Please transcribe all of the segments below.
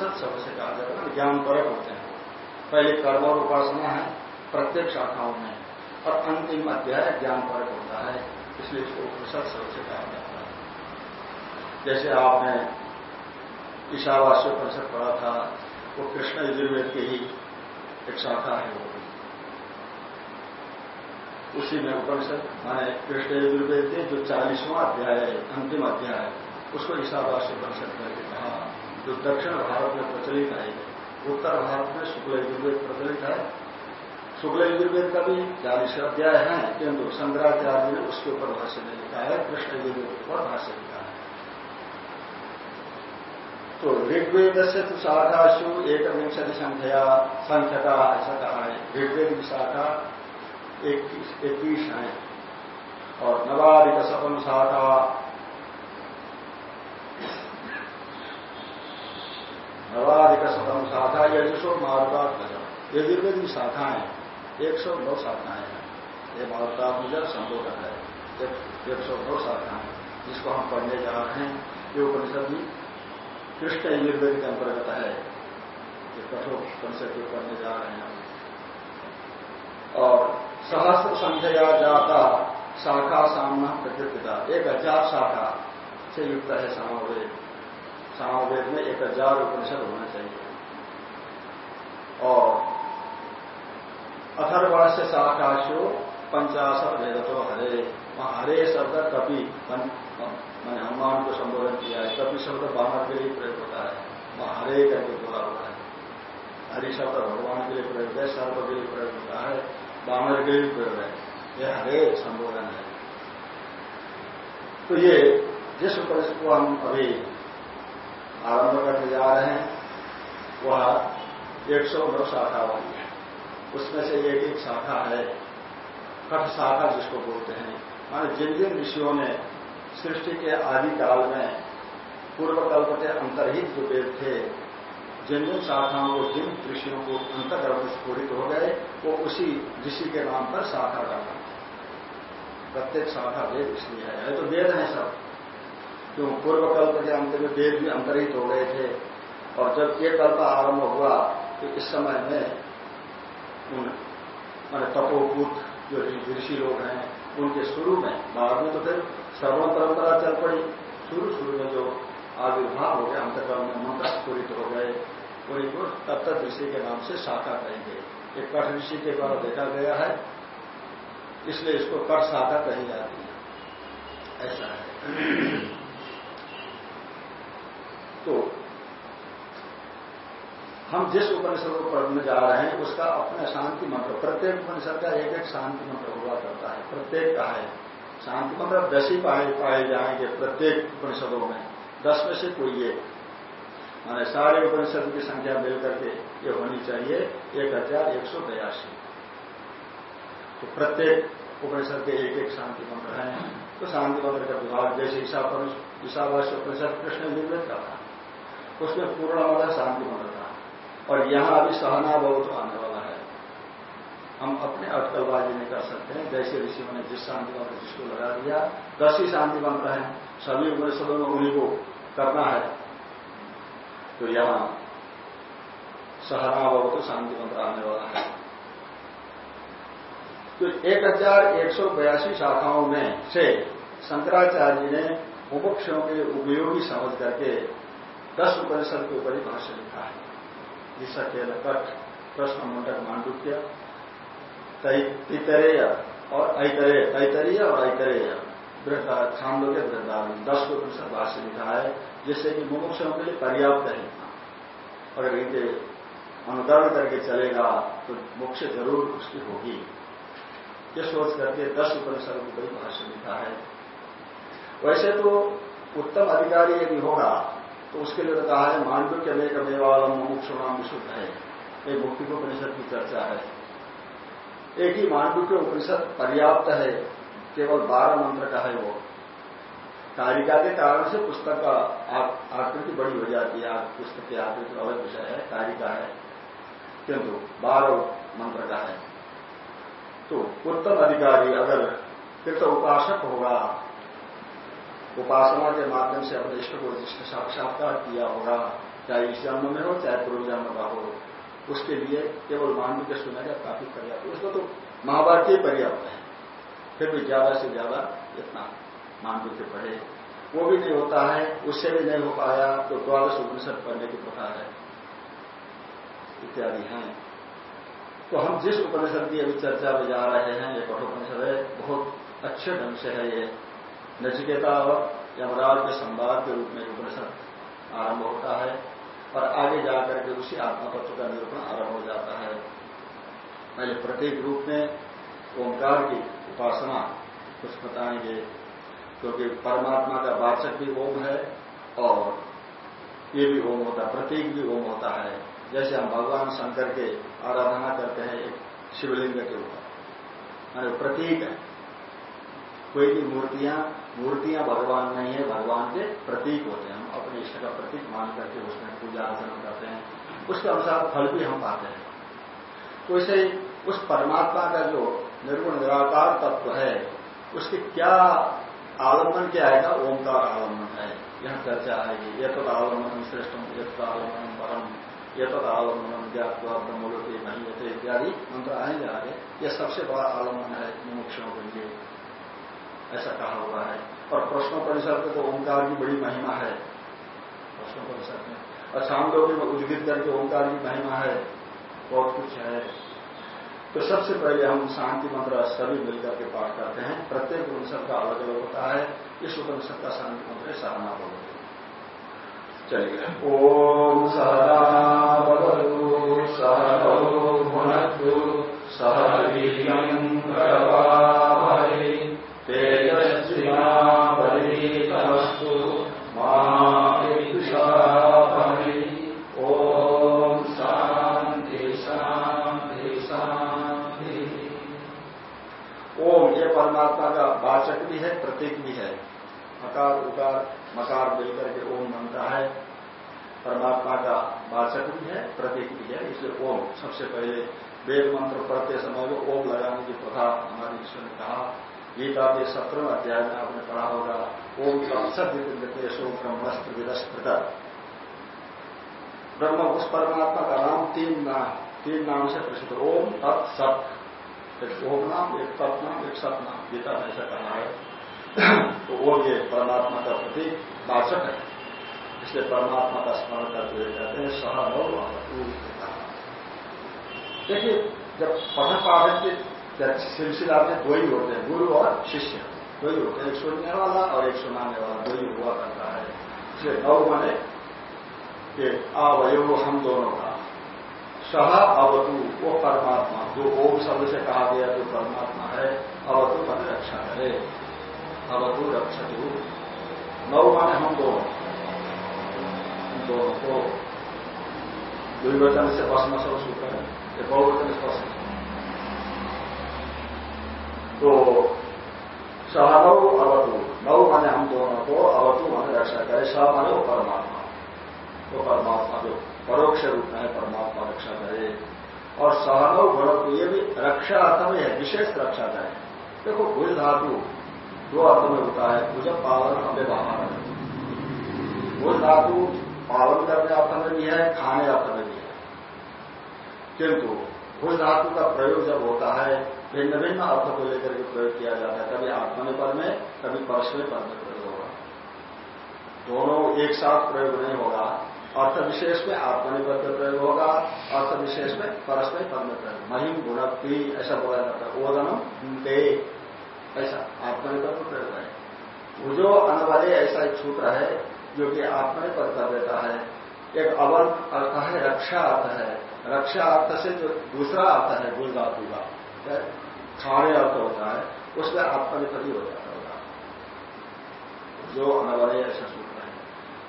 उपनिषद शब्द से कहा जाता है ज्ञान परक होते हैं। पहले कर्म और उपासना है प्रत्येक शाखाओं में। और अंतिम अध्याय ज्ञान परक होता है, इसलिए इसको उपनिषद शब्द से कहा जाता है। जैसे आपने ईशावास्य परिषद पढ़ा था, वो कृष्ण यजुर्वेद की ही एक शाखा है वो उसी में उपनिषद, माने कृष्ण यजुर्वेद के जो चालीसवां अध्याय है, अंतिम अध्याय, उसको ईशावास्य परिषद करके कहा। जो दक्षिण भारत में प्रचलित है, उत्तर भारत में शुक्ल यजुर्वेद प्रचलित है। शुक्ल यजुर्वेद का भी चालीस अध्याय है, किंतु शंकराचार्य ने उसके ऊपर भाष्य में लिखा है, कृष्ण यजुर्वेद के ऊपर भाष्य लिखा है। तो ऋग्वेद से तो शाखाशु एक विंशति संख्या संख्या का ऐसा कहा है। ऋग्वेद की शाखा इक्कीस है। और नवाधिक सपन शाखा नवाधिक सपन शाखा यजुषो मारुदात भजन यजुर्वेद की शाखाएँ एक सौ नौ शाखाएँ हैं। ये मारुदात मुजर संबोधन है। एक सौ नौ शाखाएँ जिसको हम पढ़ने जा रहे हैं। ये उपनिषद भी कृष्ण यजुर्वेद के अंतर्गत है। ये कठोर परिषद के पढ़ने जा रहे हैं। और सहस्त्र संख्या जाता शाखा सामना प्रकृतिता। एक हज़ार शाखा से युक्त है सामवेद। सामवेद में एक हज़ार उपनिषद होना चाहिए। और अथर्वण से शाखाशो पंचाशत भेद तो हरे। वहाँ हरे शब्द कपि मैंने हनुमान को संबोधन किया है। कपि शब्द बानर के लिए प्रयोग होता है। वहाँ हरे करके बोला हुआ है। हरि शब्द भगवान के लिए प्रयोग है, सर्व के लिए प्रयोग होता है। बानर के लिए प्रयोग है। ये हरे संबोधन है। तो ये जिस उपनिषद को हम अभी आरंभ करने जा रहे हैं, वह एक सौ नौ शाखा वाली है उसमें से एक एक शाखा है, कठ शाखा जिसको बोलते हैं। माने जिन जिन ऋषियों ने सृष्टि के आदि काल में पूर्व कल्प के अंतर्हित जो वेद थे जिन जिन शाखाओं को, जिन ऋषियों को अंतर्गर्भ स्फूरित हो गए, वो उसी ऋषि के नाम पर शाखा का नाम प्रत्येक शाखा वेद इसलिए है। तो वेद है सब। क्यों? पूर्व कल्प के अंत में वेद भी अंतरित हो गए थे। और जब ये कल्प आरंभ हुआ तो इस समय में उन, मान तपोपुत जो ऋषि लोग हैं, उनके शुरू में, बाद में तो फिर श्रवण परंपरा चल पड़ी। शुरू शुरू में जो आविर्भाव हो गया अंतकर्म में मंत्र स्फूरित हो गए उन्हीं को तत्त ऋषि के नाम से शाखा कहेंगे एक कठ ऋषि के द्वारा देखा गया है, इसलिए इसको कट शाखा कही जाती है। ऐसा है तो हम जिस उपनिषद को पढ़ने जा रहे हैं, उसका अपना शांति मंत्र, प्रत्येक उपनिषद का एक एक शांति मंत्र हुआ करता है, प्रत्येक का है। शांति मंत्र दस ही पाए पाए जाएँगे प्रत्येक उपनिषदों में। दस में से कोई एक। माने सारे उपनिषद की संख्या मिल करके ये होनी चाहिए, एक हज़ार एक सौ बयासी। तो प्रत्येक उपनिषद के एक एक शांति मंत्र हैं। तो शांति मंत्र का विभाग जैसे ईशावास्य उपनिषद कृष्ण निर्मित का था। उसमें पूर्ण वाला शांति मंत्र और यहाँ अभी सहना बहुत आने वाला है। हम अपने अटकलबाजी नहीं कर सकते हैं। जैसे ऋषियों ने जिस शांति मंत्र जिसको लगा दिया, दस ही शांति मंत्र हैं। सभी उपनिषदों में उन्हीं को करना है। तो यहाँ सहना बहुत शांति मंत्र आने वाला है। तो एक हज़ार एक सौ बयासी शाखाओं में से शंकराचार्य जी ने मुमुक्षों के उपयोगी समझ करके दस उपनिषद के ऊपर ही भाष्य लिखा है। केल कठ प्रश्न मुंडक मांडुक्य तैतरेय और ऐतरेय तैतरीय और ऐतरेय। वृद्धा छांदो के वृद्धावन दस को प्रतिशत भाष्य लिखा है जिससे कि मुमुक्षों के लिए पर्याप्त है। अगर इनके अनुदान करके चलेगा तो मोक्ष ज़रूर उसकी होगी। ये सोच करके दस उपनिषद को कोई भाष्य लिखा है। वैसे तो उत्तम अधिकारी यदि होगा तो उसके लिए कहा है मांडव्य में कमेवालम मुमुक्षु नाम विशुद्ध है। ये मुक्ति को परिषद की चर्चा है। एक ही मांडव के उपनिषद पर्याप्त है, केवल बारह मंत्र का है वो। कारिका के कारण से पुस्तक का आकृति बड़ी हो जाती है पुस्तक की आकृति अलग विषय है, कारिका है। किंतु बारह मंत्र का है। तो उत्तम अधिकारी अगर फिर तो उपासक होगा उपासना के माध्यम से अपने इष्ट को जिसने साक्षात्कार किया होगा, चाहे इस जन्म में हो, चाहे पूर्व जन्म का हो, उसके लिए केवल मानव के सुनेगा काफ़ी पर्याप्त उसको तो महाभारत ही पर्याप्त है। फिर भी ज़्यादा से ज़्यादा इतना मानव के पढ़े। वो भी नहीं होता है, उससे भी नहीं हो पाया तो द्वादश उपनिषद पढ़ने की प्रथा है। इत्यादि हैं। तो हम जिस उपनिषद की अभी चर्चा में जा रहे हैं, ये कठोपनिषद है, बहुत अच्छे ढंग से है ये। नचिकेता और यमराज के संवाद के रूप में उपनिषद आरंभ होता है और आगे जाकर के उसी आत्मा तत्व का निरूपण आरंभ हो जाता है। पहले प्रत्येक रूप में ओंकार की उपासना कुछ बताएँगे, क्योंकि परमात्मा का वाचक भी ओम है और ये भी ओम होता है प्रतीक भी ओम होता है। जैसे हम भगवान शंकर के आराधना करते हैं एक शिवलिंग के ऊपर। प्रतीक है। कोई भी मूर्तियाँ मूर्तियाँ भगवान नहीं है भगवान के प्रतीक होते हैं। हम अपने इष्ट का प्रतीक मान करके उसमें पूजा अर्चना करते हैं। उसके अनुसार फल भी हम पाते हैं। तो इसे उस परमात्मा का जो निर्गुण निराकार तत्व है, उसके क्या आलंबन क्या आएगा ओंकार आलंबन है। यह चर्चा आएगी ये तो आलंबन श्रेष्ठ ये तो आलंबन परम ये तो आलंबन ज्ञातवा ब्रह्मलोके नहीं होते इत्यादि मंत्र आएँगे आगे। ये सबसे बड़ा आलंबन है मुमुक्षों के लिए। ऐसा कहा हुआ है। और प्रश्नोपनिषद में तो ओंकार की बड़ी महिमा है। प्रश्नोपनिषद में। और छांदोग्य में उद्गित करके ओंकार की महिमा है। बहुत कुछ है। तो सबसे पहले हम शांति मंत्र सभी मिलकर के पाठ करते हैं। प्रत्येक उपनिषद का अलग अलग होता है। इस उपनिषद का शांति मंत्र सहना बोलते चलिए। ओम सहनौ भुनक्तु सह वीर्यम् मकार मकार मिलकर के ओम बनता है। परमात्मा का वाचक भी है, प्रतीक भी है, इसलिए ओम सबसे पहले वेद मंत्र पढ़ते समय में ओम लगाने की प्रथा हमारे ईश्वर ने कहा। गीता के सत्रह अध्याय में आपने पढ़ा होगा, ओम का तत्सदेशो ब्रह्मस्त्र विदस्कृत ब्रह्म उस परमात्मा का नाम तीन नाम तीन नाम से प्रसिद्ध, ओम तत्सत एक ओम नाम, एक तत् नाम, एक सत नाम, गीता में ऐसा कहा है। तो वो ये परमात्मा का प्रतीक वाचक है। इसलिए परमात्मा का स्मरण करते हुए कहते हैं सहनौ देखिए, जब पठन पाठन की सिलसिला में दो ही होते हैं, गुरु और शिष्य। दो ही होते हैं, एक सुनने वाला और एक सुनाने वाला, दो ही हुआ करता है। इसलिए नौ माने कि अवयव हम दोनों का। सह अवतु, वो परमात्मा। जो ओम शब्द से कहा गया, जो परमात्मा है, अवतु मन रक्षा करे। अवतु रक्षतु नौ माने हम दोनों दोनों को द्विवचन से भस्म सब सूत्र है बहुवचन से भस्म तो सहनौ अवतु नौ माने हम दोनों को अवतु माने रक्षा करे स माने वो परमात्मा वो परमात्मा जो परोक्ष रूप में परमात्मा रक्षा करे और सहनौ भरतु ये भी रक्षा अर्थ है विशेष रक्षा करे देखो भुज धातु दो अर्थ में होता है भुज पालन अव्यवहार भुज धातु पालन करने अर्थ में भी है, खाने अर्थ में भी है। किंतु भुज धातु का प्रयोग जब होता है भिन्न भिन्न अर्थ को लेकर के प्रयोग किया जाता है, कभी आत्मनि पर में, कभी परस्मय पर में प्रयोग होगा। दोनों एक साथ प्रयोग नहीं होगा। अर्थ विशेष में आत्मनि पद में प्रयोग होगा, अर्थ विशेष में परस्मय पद में प्रयोग। महिम गुणक्ति ऐसा बोला जाता है। ओदनम ते ऐसा आत्मनि पद में प्रयोग है भुजो अनवले ऐसा एक सूत्र है, जो कि आत्मनि पद कर देता है, एक अवन अर्थ है, रक्षा अर्थ है। रक्षा अर्थ से जो दूसरा अर्थ है, भूल धातु का खाने अर्थ होता है, उसमें आत्मनिपति हो जाता होगा जो अनवरय ऐसा सूत्र है।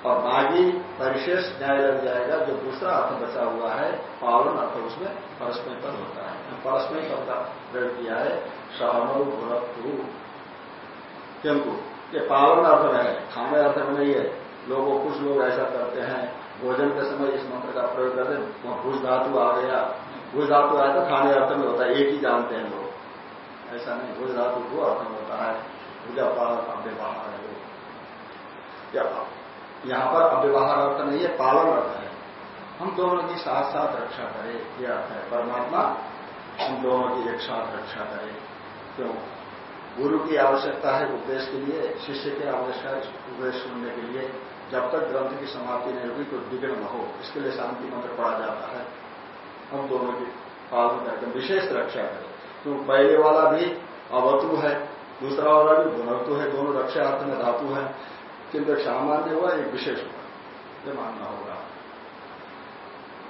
और बागी परिशेष न्याय लग जाएगा, जो दूसरा अर्थ बचा हुआ है, पावन अर्थ, उसमें परस्पर पद होता है। परस्मय का प्रयोग किया है। सहनो गुणत्व किंतु ये पावन अर्थ में है खाने अर्थ में नहीं है। लोगों, कुछ लोग ऐसा करते हैं। भोजन के समय इस मंत्र का प्रयोग करते हैं। भूज धातु आ गया। भूज धातु आया तो खाने अर्थ में होता है एक ही जानते हैं लोग। ऐसा नहीं, भूज धातु को अर्थ में होता है। पूजा पालन अव्यवहार है वो। यहाँ पर अव्यवहार अर्थ नहीं है, पालन अर्थ है। हम दोनों की साथ साथ रक्षा करें यह अर्थ है। परमात्मा हम दोनों की एक साथ रक्षा करे। क्यों? गुरु की आवश्यकता है उपदेश के लिए, शिष्य की आवश्यकता है उपदेश सुनने के लिए। जब तक ग्रंथ की समाप्ति नहीं होगी तो विघ्न न हो। इसके लिए शांति मंत्र पढ़ा जाता है। हम दोनों की पालन करके विशेष रक्षा करें। तो पहले वाला भी अवतु है, दूसरा वाला भी गुणवतु है। दोनों रक्षा अर्थ में धातु है। किंतु सामान्य हुआ, एक विशेष हुआ। ये मानना होगा।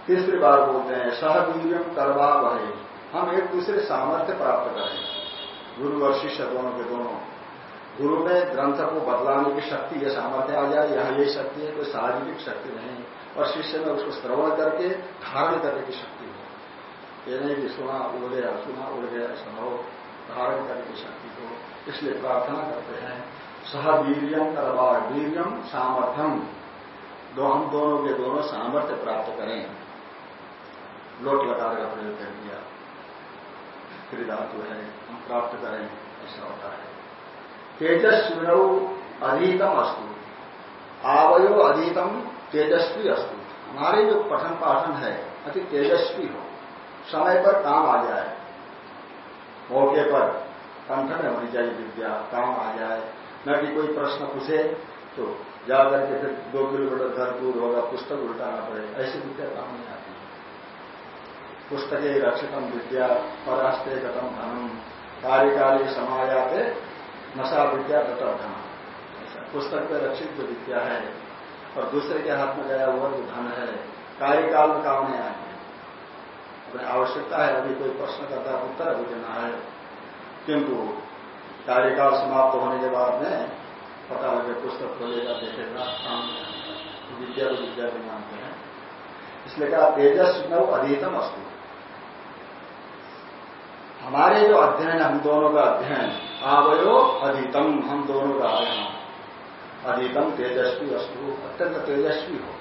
तीसरी बार बोलते हैं, सह वीरियम करवा वही। हम एक दूसरे सामर्थ्य प्राप्त करें। गुरु और शिष्य दोनों के दोनों। गुरु में ग्रंथ को बदलाने की शक्ति ये सामर्थ्य आ जाए, यहाँ ये शक्ति है, कोई शारीरिक शक्ति नहीं। और शिष्य में उसको श्रवण करके धारण करने की शक्ति हो। ये नहीं कि सुना, उड़ गया सुना उड़ गया हो धारण करने की शक्ति हो इसलिए प्रार्थना करते हैं। सह वीरियम करवा वीरियम सामर्थ्यम दो, हम दोनों के दोनों सामर्थ्य प्राप्त करें। लोट लकार का प्रयोग कर दिया त्रिधातु है हम प्राप्त करें ऐसा होता है। तेजस्विनौ अधिकम अस्तु। आवयो अधिकम तेजस्वी अस्तु। हमारे जो पठन पाठन है, अति तेजस्वी हो। समय पर काम आ जाए। मौके पर कंठ में होनी चाहिए विद्या, काम आ जाए। न कि कोई प्रश्न पूछे तो जाकर के फिर दो किलोमीटर घर दूर होगा, पुस्तक उल्टाना पड़े। ऐसी विद्या काम नहीं आती। पुस्तके रक्षितम विद्या, परास्ते गतम धनम कार्यकाली समायाते नशा विद्या गत धन। पुस्तक पे रक्षित जो विद्या है, और दूसरे के हाथ में गया हुआ जो धन है, कार्यकाल में काम नहीं आएँगे अपनी आवश्यकता है, अभी कोई प्रश्न करता है, उत्तर अभी देना है। किंतु कार्यकाल समाप्त होने के बाद में पता लगे पुस्तक खोलेगा, देखेगा, काम विद्या को विद्या भी मानते हैं। इसलिए कहा तेजस नव अधिकतम अस्तु। हमारे जो अध्ययन हम दोनों का अध्ययन, आवयो अधिकतम हम दोनों का अध्ययन। अधिकतम तेजस्वी अस्तु, अत्यंत तेजस्वी हो।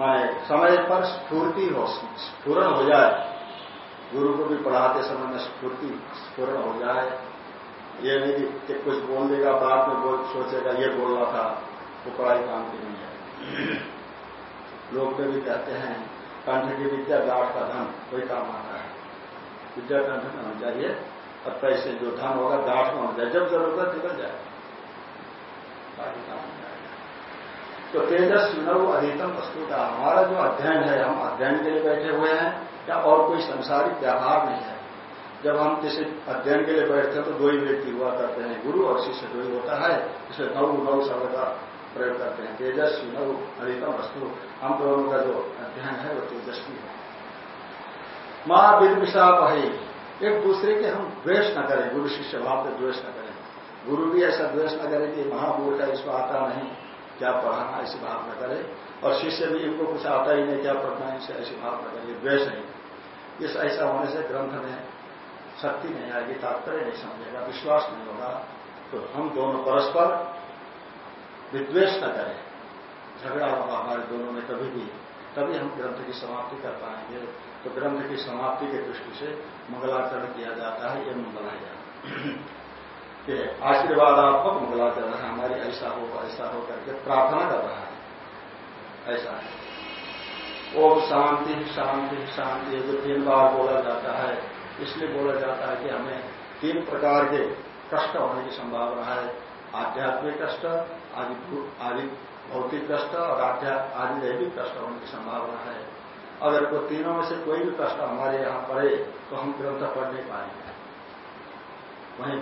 माने समय पर स्फूर्ति हो, स्फुरन हो जाए। गुरु को भी पढ़ाते समय में स्फूर्ति, स्फुरन हो जाए। ये नहीं कि कुछ बोल देगा, बाद में बोल, सोचेगा, ये बोलना था, वो पढ़ाई काम की नहीं है। लोग में भी कहते हैं, कंठ की विद्या, गाठ का धन, कोई काम आता है। विद्या कंठ में होना चाहिए और पैसे जो धन होगा गाठ में होना चाहिए जब ज़रूरत निकल जाए बाकी काम तो तेजस नव अधिकतम वस्तु का हमारा जो अध्ययन है, हम अध्ययन के लिए बैठे हुए हैं, या और कोई संसारिक व्यवहार नहीं है। जब हम किसी अध्ययन के लिए बैठते हैं तो दो ही व्यक्ति हुआ करते हैं, गुरु और शिष्य दो ही होता है इसे नव नव शब्द का प्रयोग करते हैं। तेजस्वी नव अधिकतम वस्तु हम दोनों का जो अध्ययन है, वो तेजस्वी है। माँ विषाप है एक दूसरे के हम द्वेष न करें, गुरु शिष्य भाव पे द्वेष न करें। गुरु भी ऐसा द्वेष न करे कि महामूर्ख का इसको आता नहीं, क्या पढ़ाना ऐसी भाव न करे, और शिष्य भी इनको कुछ आता ही नहीं, क्या पढ़ना इसे, ऐसी भाव न करे द्वेष नहीं। इस ऐसा होने से ग्रंथ में शक्ति नहीं आएगी, तात्पर्य नहीं समझेगा, विश्वास नहीं होगा। तो हम दोनों परस्पर विद्वेष न करें। झगड़ा होगा हमारे दोनों में कभी भी, तभी हम ग्रंथ की समाप्ति कर पाएँगे। तो ग्रंथ की समाप्ति की दृष्टि से मंगलाचरण किया जाता है ये मंगल है। कि आशीर्वादात्मक मंगलाचरण है, हमारी ऐसा हो ऐसा हो करके प्रार्थना कर रहा है। ऐसा है। ओम शांति शांति शांति जो तीन बार बोला जाता है, इसलिए बोला जाता है कि हमें तीन प्रकार के कष्ट होने की संभावना है। आध्यात्मिक कष्ट, आदि आदि भौतिक कष्ट और आदि दैविक कष्ट होने की संभावना है। अगर कोई तीनों में से कोई भी कष्ट हमारे यहाँ पड़े तो हम ग्रंथ पढ़ नहीं पाएँगे। वहीं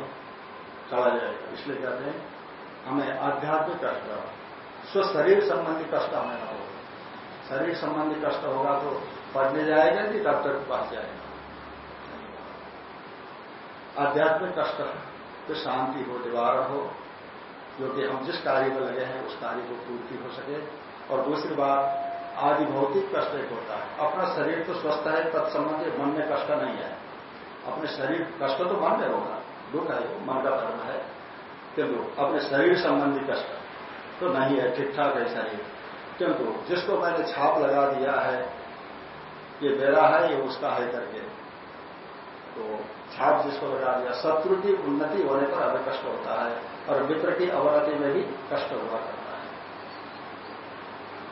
चला जाएगा। इसलिए कहते हैं, हमें आध्यात्मिक कष्ट स्व शरीर संबंधी कष्ट हमें न हो। शरीर संबंधी कष्ट होगा तो पढ़ने जाएगा कि डॉक्टर के पास जाएगा। आध्यात्मिक कष्ट तो शांति हो, निवारण हो, जो कि हम जिस कार्य में लगे हैं, उस कार्य को पूर्ति हो सके। और दूसरी बात आदि भौतिक कष्ट एक होता है। अपना शरीर तो स्वस्थ है, तत्संबंधी मन में कष्ट नहीं है। अपने शरीर, कष्ट तो मन में होगा, दुख है, मन का धर्म है। किंतु अपने शरीर संबंधी कष्ट तो नहीं है ठीक ठाक है शरीर। किंतु जिसको मैंने छाप लगा दिया है, ये मेरा है, ये उसका है करके। तो छाप जिसको लगा दिया शत्रु की उन्नति होने पर हमें कष्ट होता है, और मित्र की अवनति में भी कष्ट हुआ करता है।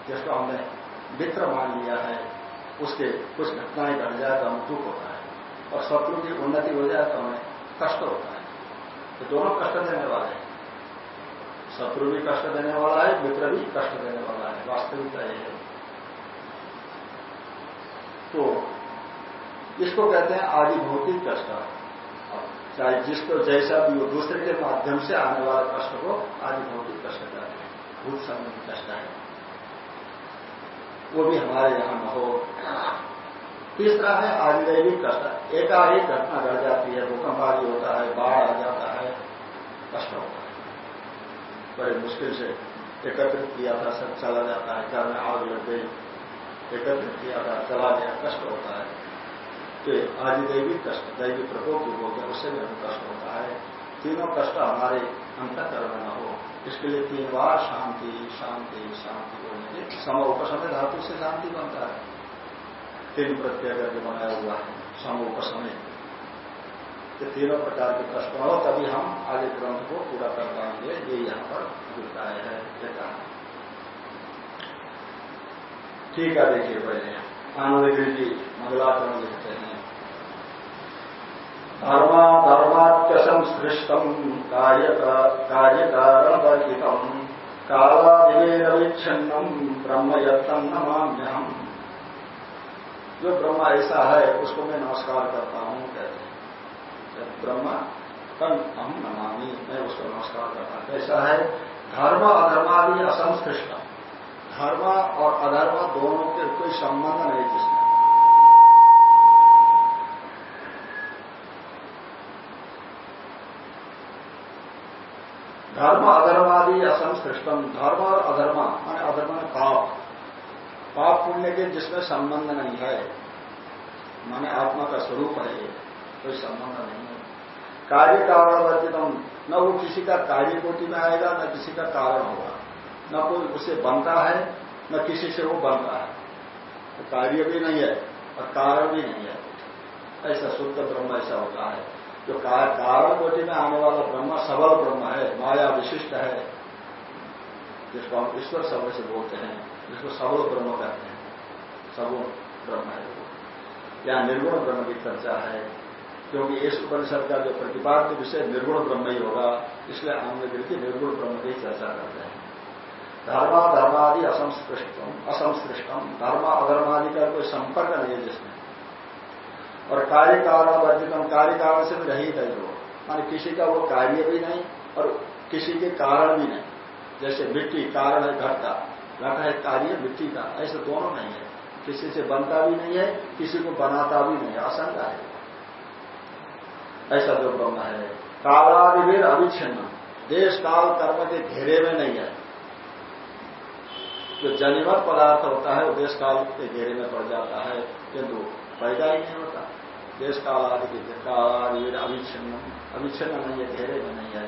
जिसको हमने मित्र मान लिया है, उसके कुछ घटनाएँ घट जाए तो हमें दुख होता है और शत्रु की उन्नति हो जाए तो हमें कष्ट होता है। तो दोनों कष्ट देने वाले हैं। शत्रु भी कष्ट देने वाला है, मित्र भी कष्ट देने वाला है। वास्तविकता यह है। तो इसको कहते हैं आदि भौतिक कष्ट चाहे जिसको जैसा भी हो, दूसरे के माध्यम से आने वाले कष्ट को आदि भौतिक कष्ट कहते हैं। भूत संबंधी कष्ट है। वो भी हमारे यहाँ न हो। तीसरा है आदिदैविक कष्ट एकाएक घटना घट जाती है भूकंप आदि होता है, बाढ़ आ जाता है कष्ट होता है। बड़े मुश्किल से एकत्रित किया था, सब चला जाता है, घर में आग लग गई, एकत्रित किया था, चला गया कष्ट होता है। तो आदिदैविक कष्ट, दैविक प्रकोप जो बोलते हैं, उससे भी हमें कष्ट होता है। तीनों कष्ट हमारे अंतकरण न हो। इसके लिए तीन बार शांति शांति शांति बोलने के सम उपसमय धातु से शांति बनता है। तीन प्रत्यय करके बनाया हुआ है, सम उपसमय ये तीनों प्रकार के प्रश्न हो, तभी हम आगे ग्रंथ को पूरा कर पाएँगे। ये यहाँ पर अभिप्राय है कहा। ठीक है, देखिए पहले। आनंदगिरी जी, मंगलाचरण लिखते हैं। धर्मा धर्मात्यसंसृष्टम कार्यकारणवर्जितम कालादिवेरविच्छिन्नम ब्रह्म यत्तम नमाम्यहम। जो ब्रह्म ऐसा है, उसको मैं नमस्कार करता हूँ, कहते हैं। ब्रह्म तन हम नमामि, मैं उसको नमस्कार करता हूँ। कैसा है, धर्म अधर्मादि असंस्कृष्ट धर्म और अधर्म दोनों के कोई संबंध नहीं जिसमें। धर्म अधर्मादि असंस्कृष्टम धर्म और अधर्म, माने अधर्म पाप। पाप पुण्य के जिसमें संबंध नहीं है, माने आत्मा का स्वरूप है ये कोई संबंध नहीं है। कार्य कारण वर्जितम न वो किसी का कार्य कोटि में आएगा, न किसी का कारण होगा। न कोई उसे बनता है, न किसी से वो बनता है। तो कार्य भी नहीं है और कारण भी नहीं है। ऐसा शुद्ध ब्रह्म ऐसा होता है। जो कारण कोटि में आने वाला ब्रह्म सबल ब्रह्म है, माया विशिष्ट है, जिसको हम ईश्वर शब्द से बोलते हैं, जिसको सबल ब्रह्म कहते हैं, सबल ब्रह्म है या निर्गुण ब्रह्म की चर्चा है, क्योंकि इस उपनिषद का जो प्रतिपाद्य विषय निर्गुण ब्रह्म ही होगा, इसलिए आनंद की निर्गुण ब्रह्म की चर्चा करते हैं। धर्मा धर्मादि असंस्पृष्टम असंस्पृष्टम धर्म अधर्मादि का कोई संपर्क नहीं है जिसमें। और कार्य कारण वर्जितम कार्य कारण से भी रहित है जो। मान किसी का वो कार्य भी नहीं और किसी के कारण भी नहीं। जैसे मिट्टी कारण है घट का, घट है कार्य, मिट्टी का। ऐसे दोनों नहीं है। किसी से बनता भी नहीं है, किसी को बनाता भी नहीं है। असंग है। ऐसा जो ब्रह्म है। कालादिवीर अविच्छिन्न। देश, काल, कर्म के घेरे में नहीं है। जो जनिमत पदार्थ होता है, वो देश, काल के घेरे में पड़ जाता है। किंतु पैदा ही नहीं होता। देश काल आदि के काल अविच्छिन्न अविच्छिन्न नहीं है घेरे में नहीं है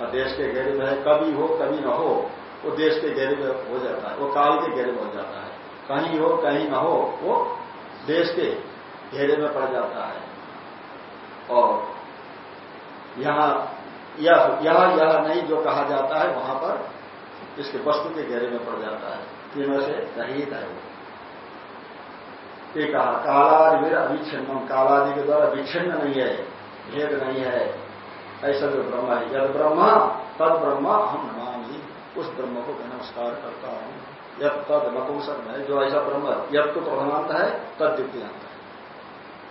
न देश के घेरे में है कभी हो कभी न हो वो देश के घेरे में हो जाता है वो काल के घेरे में हो जाता है कहीं हो कहीं न हो वो देश के घेरे में पड़ जाता है और यहाँ यह यह यह नहीं जो कहा जाता है वहाँ पर इसके वस्तु के घेरे में पड़ जाता है तीनों से रहित है वो ये कहा कालादि अभिच्छिन्न कालादि के द्वारा विच्छिन्न नहीं है, भेद नहीं है। ऐसा जो ब्रह्म है, यद ब्रह्म, तद ब्रह्म, हम नमामि उस ब्रह्म को मैं नमस्कार करता हूँ। यद, तद, नपुंसक है जो ऐसा ब्रह्म यद तो प्रधानांत है, तद द्वितीयांत है।